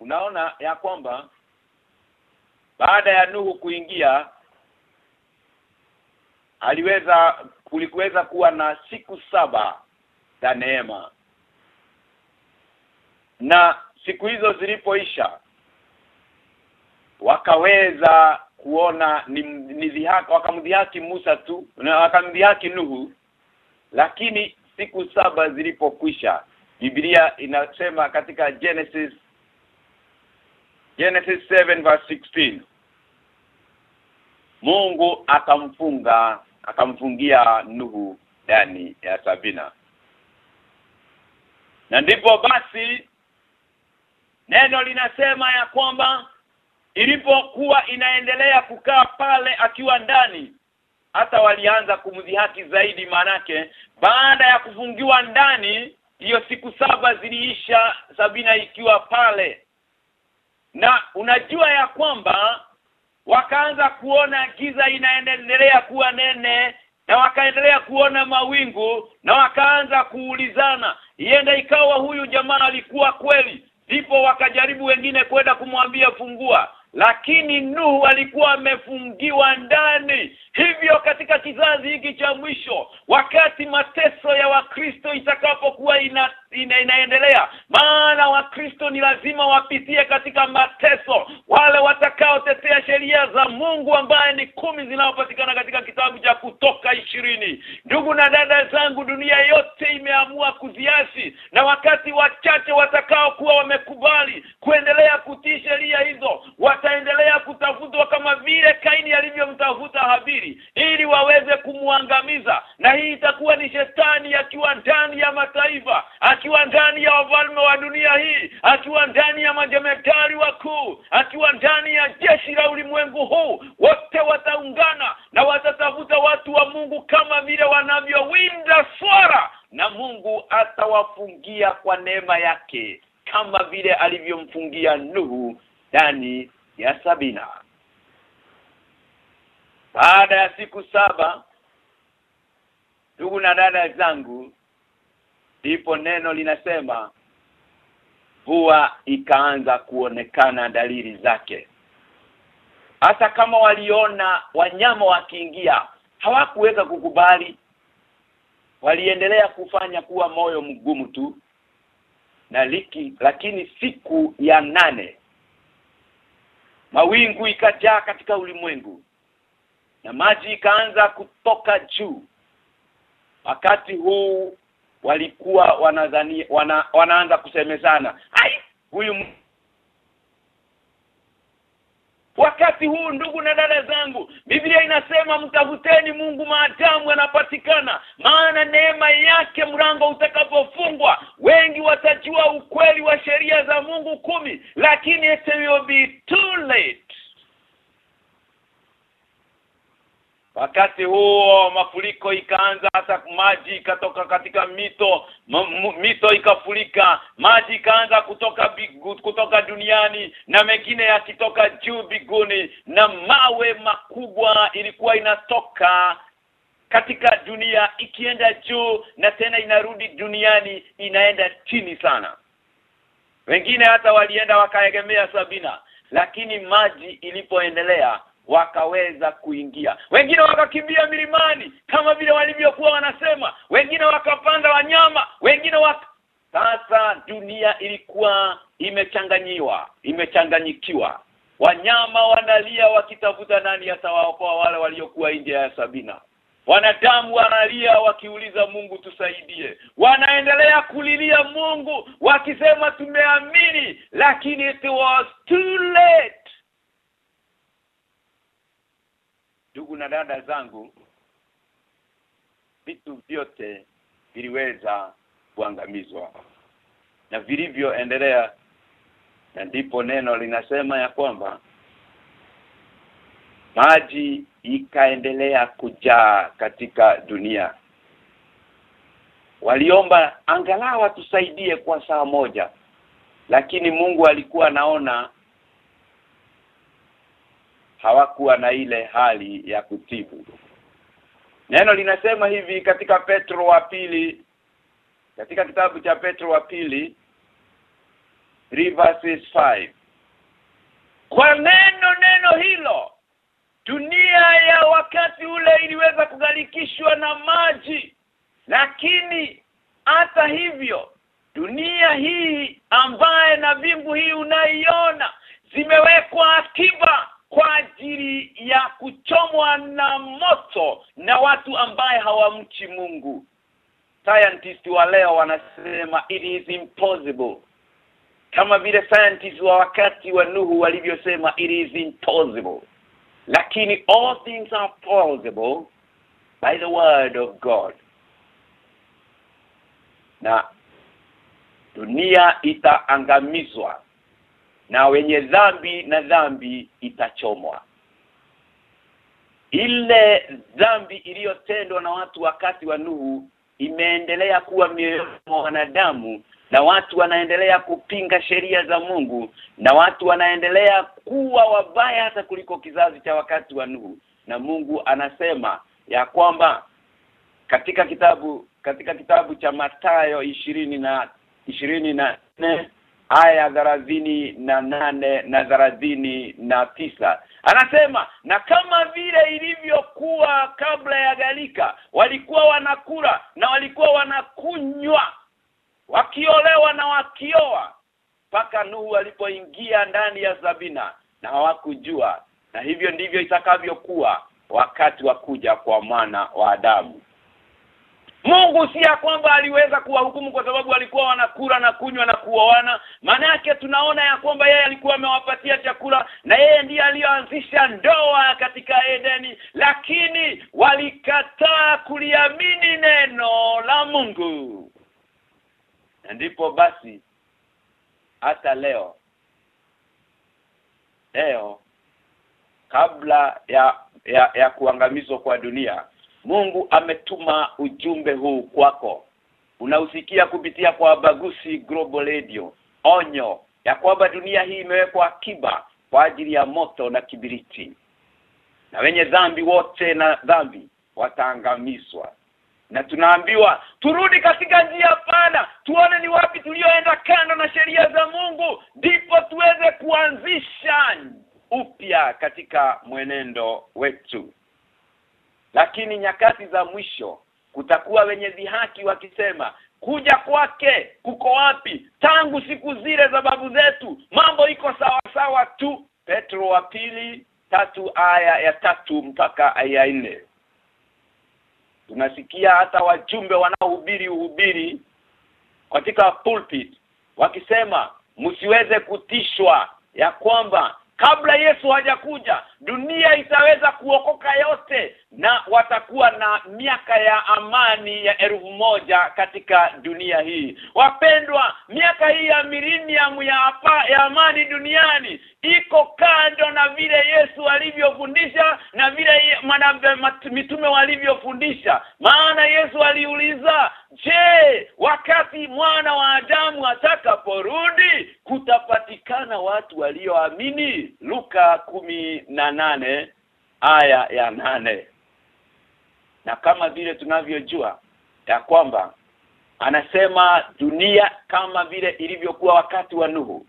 unaona ya kwamba baada ya Nuhu kuingia aliweza kulikuweza kuwa na siku saba za neema. Na siku hizo zilipoisha wakaweza kuona ni, ni dhihaka wakamdhihaki Musa tu na wakamdhihaki Nuhu. Lakini siku saba zilipokwisha Biblia inasema katika Genesis Genesis 7 verse 16 Mungu akamfunga akamfungia Nuhu ndani ya Sabina. Na ndipo basi neno linasema ya kwamba ilipokuwa inaendelea kukaa pale akiwa ndani hata walianza kumdhihaki zaidi manake baada ya kufungiwa ndani hiyo siku saba ziliisha Sabina ikiwa pale na unajua ya kwamba wakaanza kuona giza inaendelea kuwa nene na wakaendelea kuona mawingu na wakaanza kuulizana ienda ikawa huyu jamaa alikuwa kweli? Ndipo wakajaribu wengine kwenda kumwambia fungua lakini Nuhu alikuwa amefungiwa ndani. Hivyo katika kizazi hiki cha mwisho wakati mateso ya wakristo itakapokuwa ina, ina, inaendelea maana wakristo ni lazima wapitie katika mateso wale watakaotetea sheria za Mungu ambaye ni kumi zinazopatikana katika kitabu cha kutoka ishirini. Ndugu na dada zangu dunia yote imeamua kuziasi na wakati wachache watakaokuwa wamekubali kuendelea kutii sheria hizo wataendelea kutafutwa kama vile Kaini alivyomtafuta Habili ili waweze kumwangamiza na hii itakuwa ni shetani akiwa ndani ya mataifa akiwa ndani ya wafalme wa dunia hii akiwa ndani ya majemadari wakuu akiwa ndani ya jeshi la ulimwengu huu. Wote wataungana na watatafuta watu wa Mungu kama vile wanavyowinda swara na Mungu atawafungia kwa neema yake kama vile alivyomfungia Nuhu ndani ya Sabina. Baada ya siku saba ndugu na dada zangu ndipo neno linasema huwa ikaanza kuonekana dalili zake. Hata kama waliona wanyama wakiingia hawakuweza kukubali. Waliendelea kufanya kuwa moyo mgumu tu na liki lakini siku ya nane mawingu ikajaa katika ulimwengu. Na maji ikaanza kutoka juu. Wakati huu walikuwa wanadhani wana, wanaanza kusemezana. Ai huyu wakati huu ndugu na dada zangu Biblia inasema mtafuteni Mungu maadamu anapatikana maana neema yake mlango utakapofungwa wengi watajua ukweli wa sheria za Mungu kumi lakini it will be too late Wakati huo mafuriko ikaanza hata maji ikatoka katika mito mito ikafurika maji ikaanza kutoka bigu, kutoka duniani na mengine yakitoka juu biguni na mawe makubwa ilikuwa inatoka katika dunia ikienda juu na tena inarudi duniani inaenda chini sana. Wengine hata walienda wakaegemea Sabina lakini maji ilipoendelea wakaweza kuingia. Wengine wakakimbia milimani kama vile walivyokuwa wanasema. Wengine wakapanda wanyama wengine waka... sasa dunia ilikuwa imechanganyiwa imechanganyikiwa. Wanyama wanalia wakitafuta nani atawaokoa wale waliokuwa nje ya Sabina. Wanadamu wanalia wakiuliza Mungu tusaidie. Wanaendelea kulilia Mungu wakisema tumeamini lakini it was too late ndugu na dada zangu vitu vyote viliweza kuangamizwa na vilivyoendelea na ndipo neno linasema ya kwamba maji ikaendelea kujaa katika dunia. Waliomba angalau watusaidie kwa saa moja lakini Mungu alikuwa anaona hawakuwa na ile hali ya kutibu. Neno linasema hivi katika Petro wa pili katika kitabu cha Petro wa pili 3 verses 5 kwa neno neno hilo dunia ya wakati ule iliweza kugalikishwa na maji. Lakini hata hivyo dunia hii ambaye na mbingu hii unaiona zimewekwa akiba kwa ajili ya kuchomwa na moto na watu ambaye hawamchi Mungu. Scientists wa leo wanasema it is impossible. Kama vile scientists wa wakati wa Nuhu walivyosema it is impossible. Lakini all things are possible by the word of God. Na dunia itaangamizwa na wenye dhambi na dhambi itachomwa. Ile dhambi iliyotendwa na watu wakati wa Nuhu imeendelea kuwa mioyoni mwa wanadamu na watu wanaendelea kupinga sheria za Mungu na watu wanaendelea kuwa wabaya hata kuliko kizazi cha wakati wa Nuhu. Na Mungu anasema ya kwamba katika kitabu katika kitabu cha Mathayo ishirini na ishirini na nne aya thelathini na nane na thelathini na tisa. Anasema na kama vile ilivyokuwa kabla ya galika walikuwa wanakula na walikuwa wanakunywa wakiolewa na wakioa mpaka Nuhu alipoingia ndani ya Sabina na hawakujua. Na hivyo ndivyo itakavyokuwa wakati wa kuja kwa mwana wa Adamu Mungu si ya kwamba aliweza kuwahukumu kwa sababu walikuwa wanakula na kunywa na kuoana. Maana yake tunaona ya kwamba yeye alikuwa amewapatia chakula na yeye ndiye aliyoanzisha ndoa katika Edeni. Lakini walikataa kuliamini neno la Mungu. Na ndipo basi hata leo leo kabla ya ya, ya kuangamizwa kwa dunia Mungu ametuma ujumbe huu kwako. Unausikia kupitia kwa Bagusi Global Radio. Onyo ya kwamba dunia hii imewekwa akiba kwa ajili ya moto na kibiriti. Na wenye dhambi wote na dhambi wataangamizwa. Na tunaambiwa turudi katika njia pana. Tuone ni wapi tulioenda kando na sheria za Mungu. Ndipo tuweze kuanzisha upya katika mwenendo wetu lakini nyakati za mwisho kutakuwa wenye dhihaki wakisema kuja kwake kuko wapi? Tangu siku zile za babu zetu mambo iko sawa sawa tu. Petro wa pili tatu aya ya tatu mpaka aya nne. Tunasikia hata wajumbe wanaohubiri uhubiri katika pulpit wakisema msiweze kutishwa ya kwamba kabla Yesu hajakuja dunia itaweza kuokoka yote na watakuwa na miaka ya amani ya elfu moja katika dunia hii. Wapendwa miaka hii ya milenium ya, apa, ya amani duniani iko kando vile Yesu alivyofundisha na vile mitume walivyofundisha. Maana Yesu aliuliza je wakati mwana wa Adamu atakaporudi kutapatikana watu walioamini? Luka kumi na nane aya ya nane. Na kama vile tunavyojua ya kwamba anasema dunia kama vile ilivyokuwa wakati wa Nuhu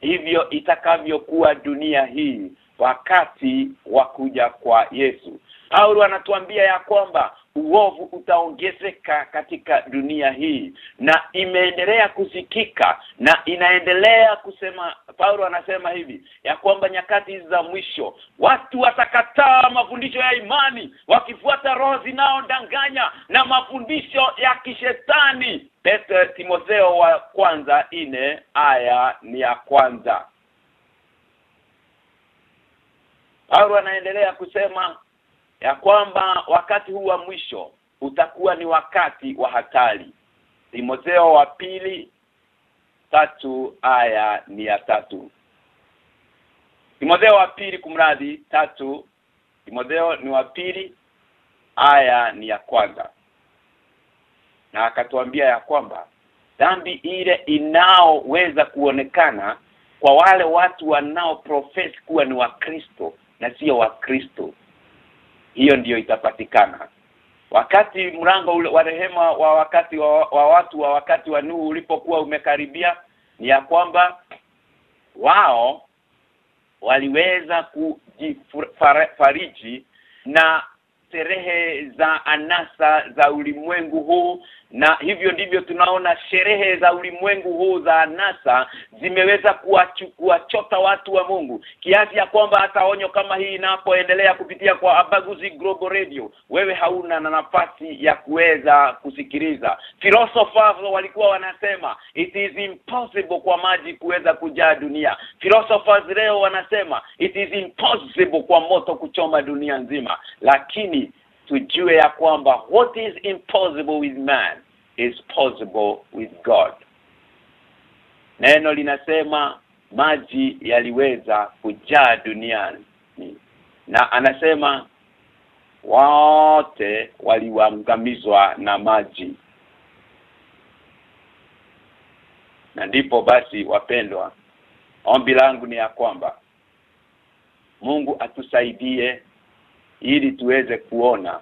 hivyo itakavyokuwa dunia hii wakati wa kuja kwa Yesu. Paulo anatuambia ya kwamba uovu utaongezeka katika dunia hii. Na imeendelea kusikika na inaendelea kusema Paulo anasema hivi ya kwamba nyakati hizi za mwisho watu watakataa mafundisho ya imani wakifuata roho zinaodanganya na mafundisho ya kishetani. Petro Timotheo wa kwanza ine aya ni ya kwanza. Paulo anaendelea kusema ya kwamba wakati huu wa mwisho utakuwa ni wakati wa hatari. Timotheo wa pili tatu aya ni ya tatu. Timotheo wa pili kumradi tatu Timotheo ni wa pili aya ni ya kwanza. Na akatuambia ya kwamba dhambi ile inaoweza kuonekana kwa wale watu wanao profess kuwa ni wakristo na sio wakristo hiyo ndiyo itapatikana. Wakati mlango wa rehema wa wakati wa, wa watu wa wakati wa Nuhu ulipokuwa umekaribia ni ya kwamba wao waliweza kujifariji na sherehe za anasa za ulimwengu huu na hivyo ndivyo tunaona sherehe za ulimwengu huu za nasa zimeweza kuwachota watu wa Mungu kiasi ya kwamba hata onyo kama hii inapoendelea kupitia kwa Abaguzi Global Radio wewe hauna na nafasi ya kuweza kusikiliza. Philosophers walikuwa wanasema it is impossible kwa maji kuweza kujaa dunia. Philosophers leo wanasema it is impossible kwa moto kuchoma dunia nzima. Lakini tujue ya kwamba what is impossible with man is possible with God. Neno linasema maji yaliweza kujaa duniani na anasema wote waliangamizwa na maji na ndipo basi wapendwa ombi langu ni ya kwamba Mungu atusaidie ili tuweze kuona.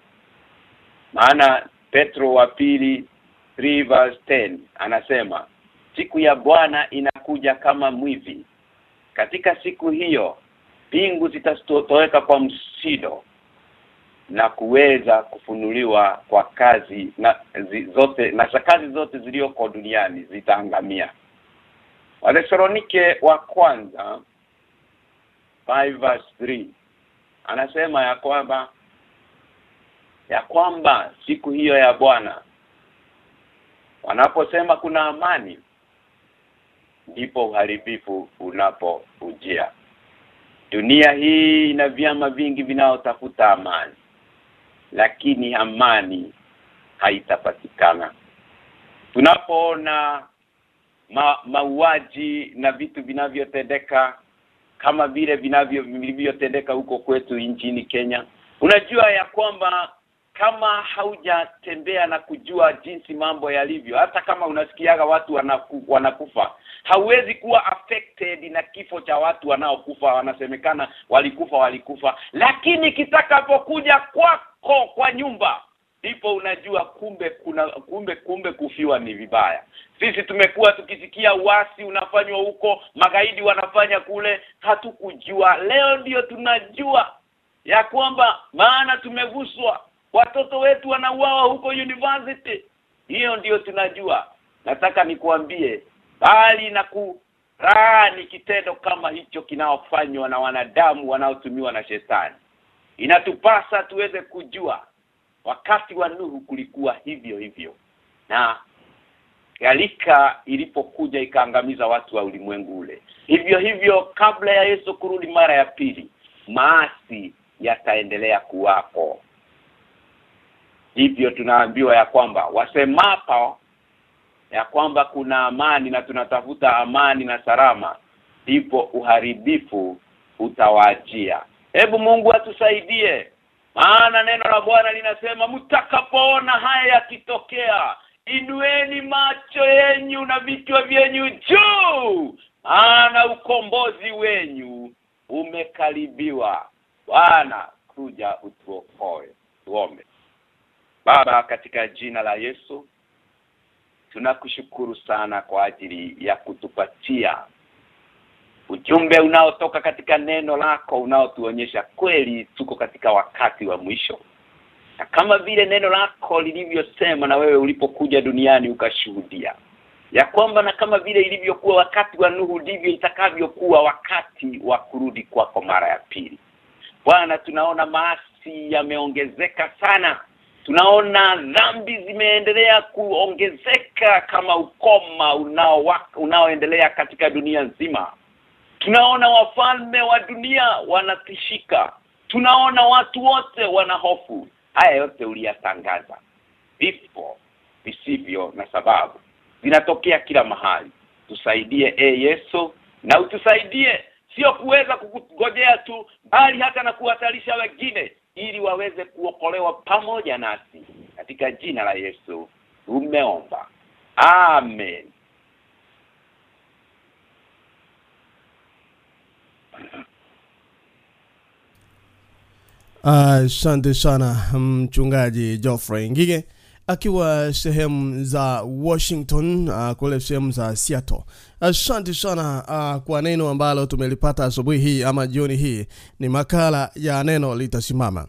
Maana Petro wa pili 3 verse 10 anasema siku ya Bwana inakuja kama mwivi. Katika siku hiyo pingu zitatoweka kwa msido na kuweza kufunuliwa kwa kazi na zi, zote na kazi zote zilizoko duniani zitaangamia. Wathesalonike wa kwanza 5 verse 3 anasema ya kwamba ya kwamba siku hiyo ya Bwana wanaposema kuna amani ndipo uharibifu unapojia. Dunia hii ina vyama vingi vinaotafuta amani lakini amani haitapatikana. Tunapoona ma, mauaji na vitu vinavyotendeka kama vile vinavyo vilivyotendeka huko kwetu nchini Kenya. Unajua ya kwamba kama haujatembea na kujua jinsi mambo yalivyo hata kama unasikiaga watu wanaku, wanakufa hauwezi kuwa affected na kifo cha watu wanaokufa. Wanasemekana walikufa walikufa. Lakini kitakapokuja kwako kwa nyumba ndipo unajua kumbe kuna kumbe kumbe kufiwa ni vibaya. Sisi tumekuwa tukisikia uasi unafanywa huko magaidi wanafanya kule hatukujua. Leo ndiyo tunajua ya kwamba maana tumeguswa. Watoto wetu wanauawa huko university. Hiyo ndiyo tunajua. Nataka nikuambie bali na ku ni kitendo kama hicho kinaofanywa na wanadamu wanaotumiwa na shetani. Inatupasa tuweze kujua wakati wa Nuhu kulikuwa hivyo hivyo. Na galika ilipokuja ikaangamiza watu wa ulimwengu ule. Hivyo hivyo kabla ya Yesu kurudi mara ya pili maasi yataendelea kuwapo hivyo tunaambiwa ya kwamba wasemapo ya kwamba kuna amani na tunatafuta amani na salama ndipo uharibifu utawajia hebu Mungu atusaidie maana neno la Bwana linasema mtakapoona haya yakitokea inueni macho yenyu na vichwa vyenyu juu maana ukombozi wenyu umekaribiwa. Bwana kuja utuokoe tuombe. Baba katika jina la Yesu tunakushukuru sana kwa ajili ya kutupatia ujumbe unaotoka katika neno lako unaotuonyesha kweli tuko katika wakati wa mwisho. Na kama vile neno lako lilivyosema na wewe ulipokuja duniani ukashuhudia ya kwamba na kama vile ilivyokuwa wakati wa Nuhu ndivyo itakavyokuwa wakati wa kurudi kwako mara ya pili. Bwana tunaona maasi yameongezeka sana. Tunaona dhambi zimeendelea kuongezeka kama ukoma unao unaoendelea katika dunia nzima tunaona wafalme wa dunia wanatishika. Tunaona watu wote wana hofu. Haya yote uliyatangaza. Vifo visivyo na sababu. Vinatokea kila mahali. Tusaidie e Yesu na utusaidie. Sio kuweza kukungojea tu bali hata na kuhatarisha wengine ili waweze kuokolewa pamoja nasi. Katika jina la Yesu umeomba amen Asante uh, sana mchungaji Geoffrey Ngige akiwa sehemu za Washington uh, kule sehemu za Seattle. Asante sana uh, kwa neno ambalo tumelipata asubuhi hii ama jioni hii. Ni makala ya neno litasimama.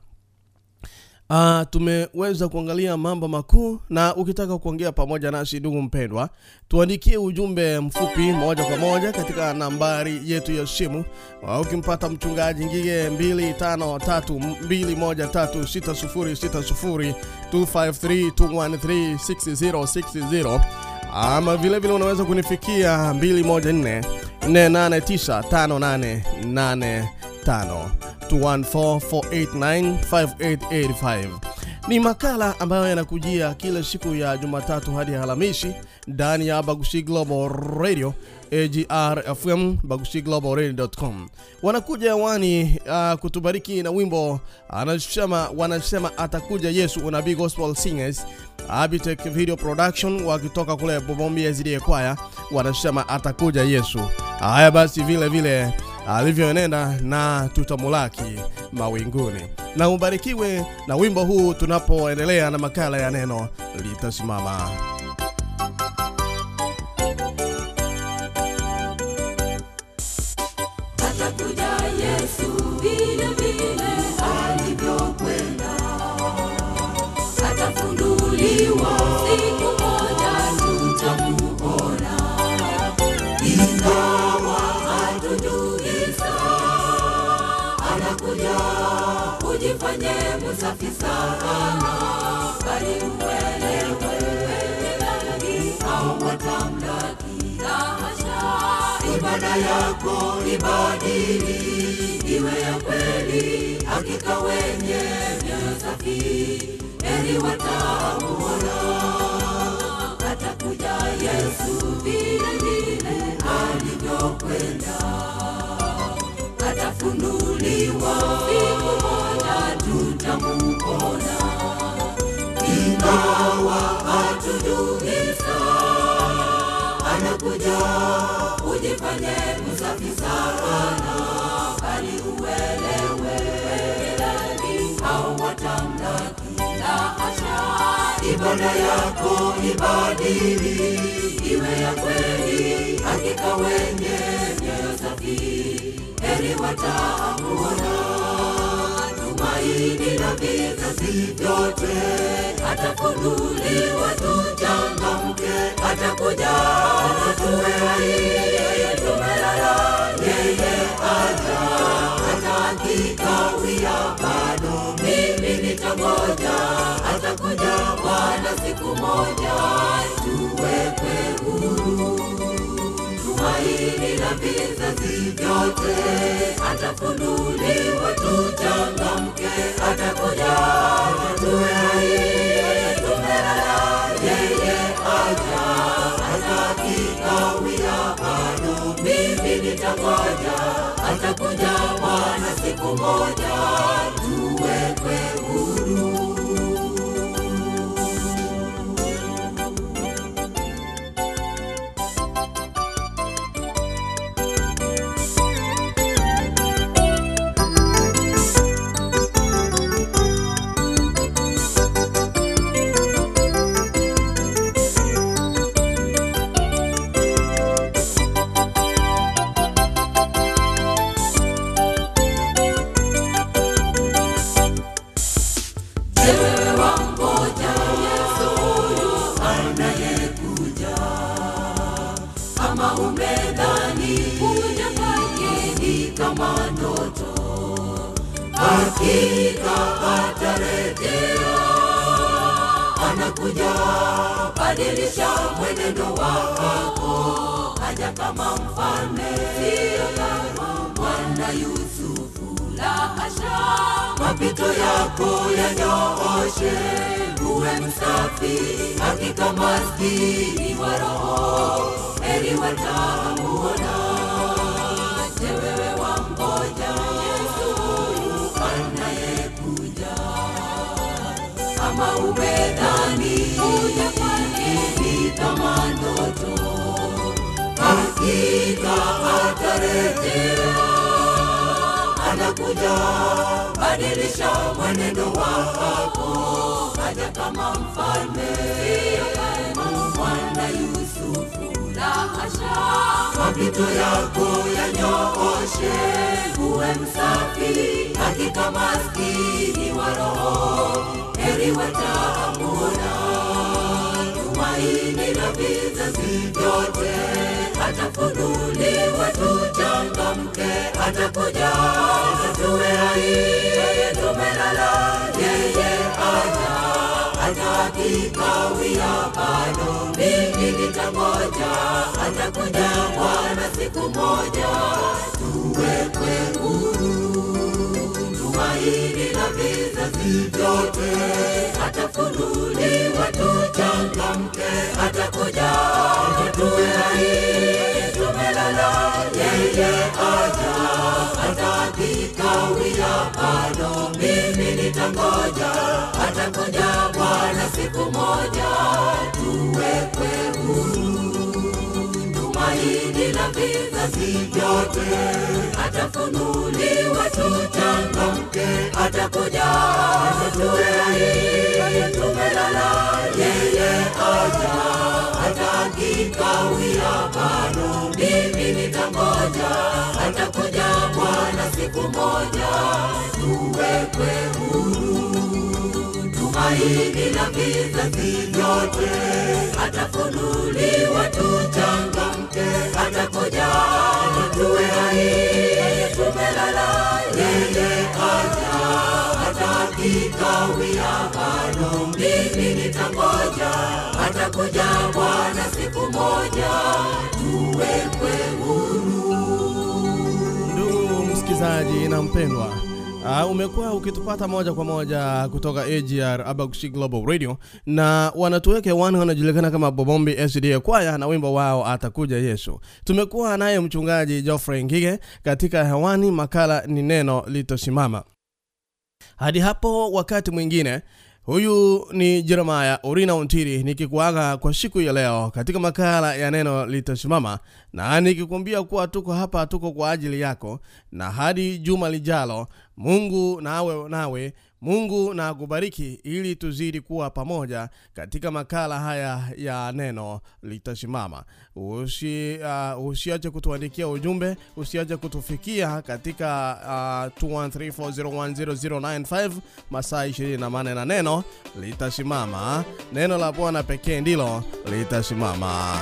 Uh, tumeweza kuangalia mambo makuu na ukitaka kuongea pamoja nasi ndugu mpendwa tuandikie ujumbe mfupi moja kwa moja katika nambari yetu ya simu. Uh, ukimpata mchungaji ngige 25321360602532136060 ama vile vile unaweza kunifikia 214 4895885 214-489-5885 ni makala ambayo yanakujia kila siku ya Jumatatu hadi Alhamisi ndani ya Bagushi Global Radio AGR FM bagushiglobal.com. Wanakuja wani uh, kutubariki na wimbo anasema, wanasema atakuja Yesu, unabii gospel singers Abitek Video Production wakitoka kule Bobombia Zidie Kwaya, wanasema atakuja Yesu. Haya basi, vile vile alivyoenenda na tutamulaki mawinguni. Na ubarikiwe na wimbo huu tunapoendelea na makala ya neno litasimama. Msafi sana, ibada yako ibadili iwe ya kweli, hakika wenye mioyo safi heri watamuona. Atakuja Yesu vile vile alivyokwenda, atafunuliwa tutamuona, ingawa hatujui. Anakuja ujifanye msafi sana, bali uelewe au watamlaki na hasha, ibada yako ibadili iwe ya kweli, hakika wenye mioyo safi heri watamuona. Tumaini la vizazi vyote, atafunuliwa, tuchangamke, atakuja yeye tumelala, yeye aja, hata akikawia bado mimi nitangoja, atakuja Bwana siku moja, tuwekwe huru tumaini la vizazi vyote, atafunuliwa, tuchangamke, atakuja tuwe hai, tumelala, yeye aja, atakikawia akikawia bado. Mimi nitangoja, atakuja Bwana siku moja, Hakika atarejea, anakuja badilisha mwenendo wako, haja kama mfalme, sio Yusufu. La hasha, mapito yako yanyooshe, uwe msafi, hakika maskini wa roho, heri watamuona. Ama umedhani ni kama ndoto? Hakika atarejea. Anakuja badilisha mwenendo wako, haja kama mfalme, mfalme kama mapito yako yanyooshe, uwe msafi, hakika maskini wa roho, heri watamuona tumaini la vizazi vyote, atafunuliwa, tuchangamke, atakuja tuwe hai, tumelala, yeye hata akikawia bado mimi nitangoja, atakuja Bwana siku moja, tuwekwe huru tumaini la vizazi vyote, atafunuliwa, tuchangamke, atakuja tuwe hai tumelala yeye aja. Atakikawia bado mimi nitangoja vyote atafunuliwa tuchangamke atakuja tuwe tumelala yeye aja. Atakikawia bado. Mimi nitangoja. Atakuja bwana siku moja. Tuwekwe huru tumaini na vizazi vyote. Atafunuliwa tuchangamke. Atakuja tuwe hai. Tumelala yeye aja atakikawia bado mimi nitangoja. Atakuja bwana siku moja. Tuwekwe ndugu msikilizaji na mpendwa Uh, umekuwa ukitupata moja kwa moja kutoka AGR Abagushi Global Radio na wanatuweke wana wanajulikana kama Bobombi sd Kwaya na wimbo wao atakuja Yesu. Tumekuwa naye mchungaji Geoffrey Ngige katika hewani, makala ni neno litosimama. Hadi hapo wakati mwingine, huyu ni jeremaya urina Untiri nikikuaga kwa siku ya leo katika makala ya neno litasimama, na nikikwambia kuwa tuko hapa, tuko kwa ajili yako, na hadi juma lijalo, Mungu na nawe nawe Mungu na akubariki ili tuzidi kuwa pamoja katika makala haya ya neno litasimama. Usi, uh, kutuandikia ujumbe, usiache kutufikia katika uh, 213401095 masaa 24 na neno litasimama. Neno la Bwana pekee ndilo litasimama.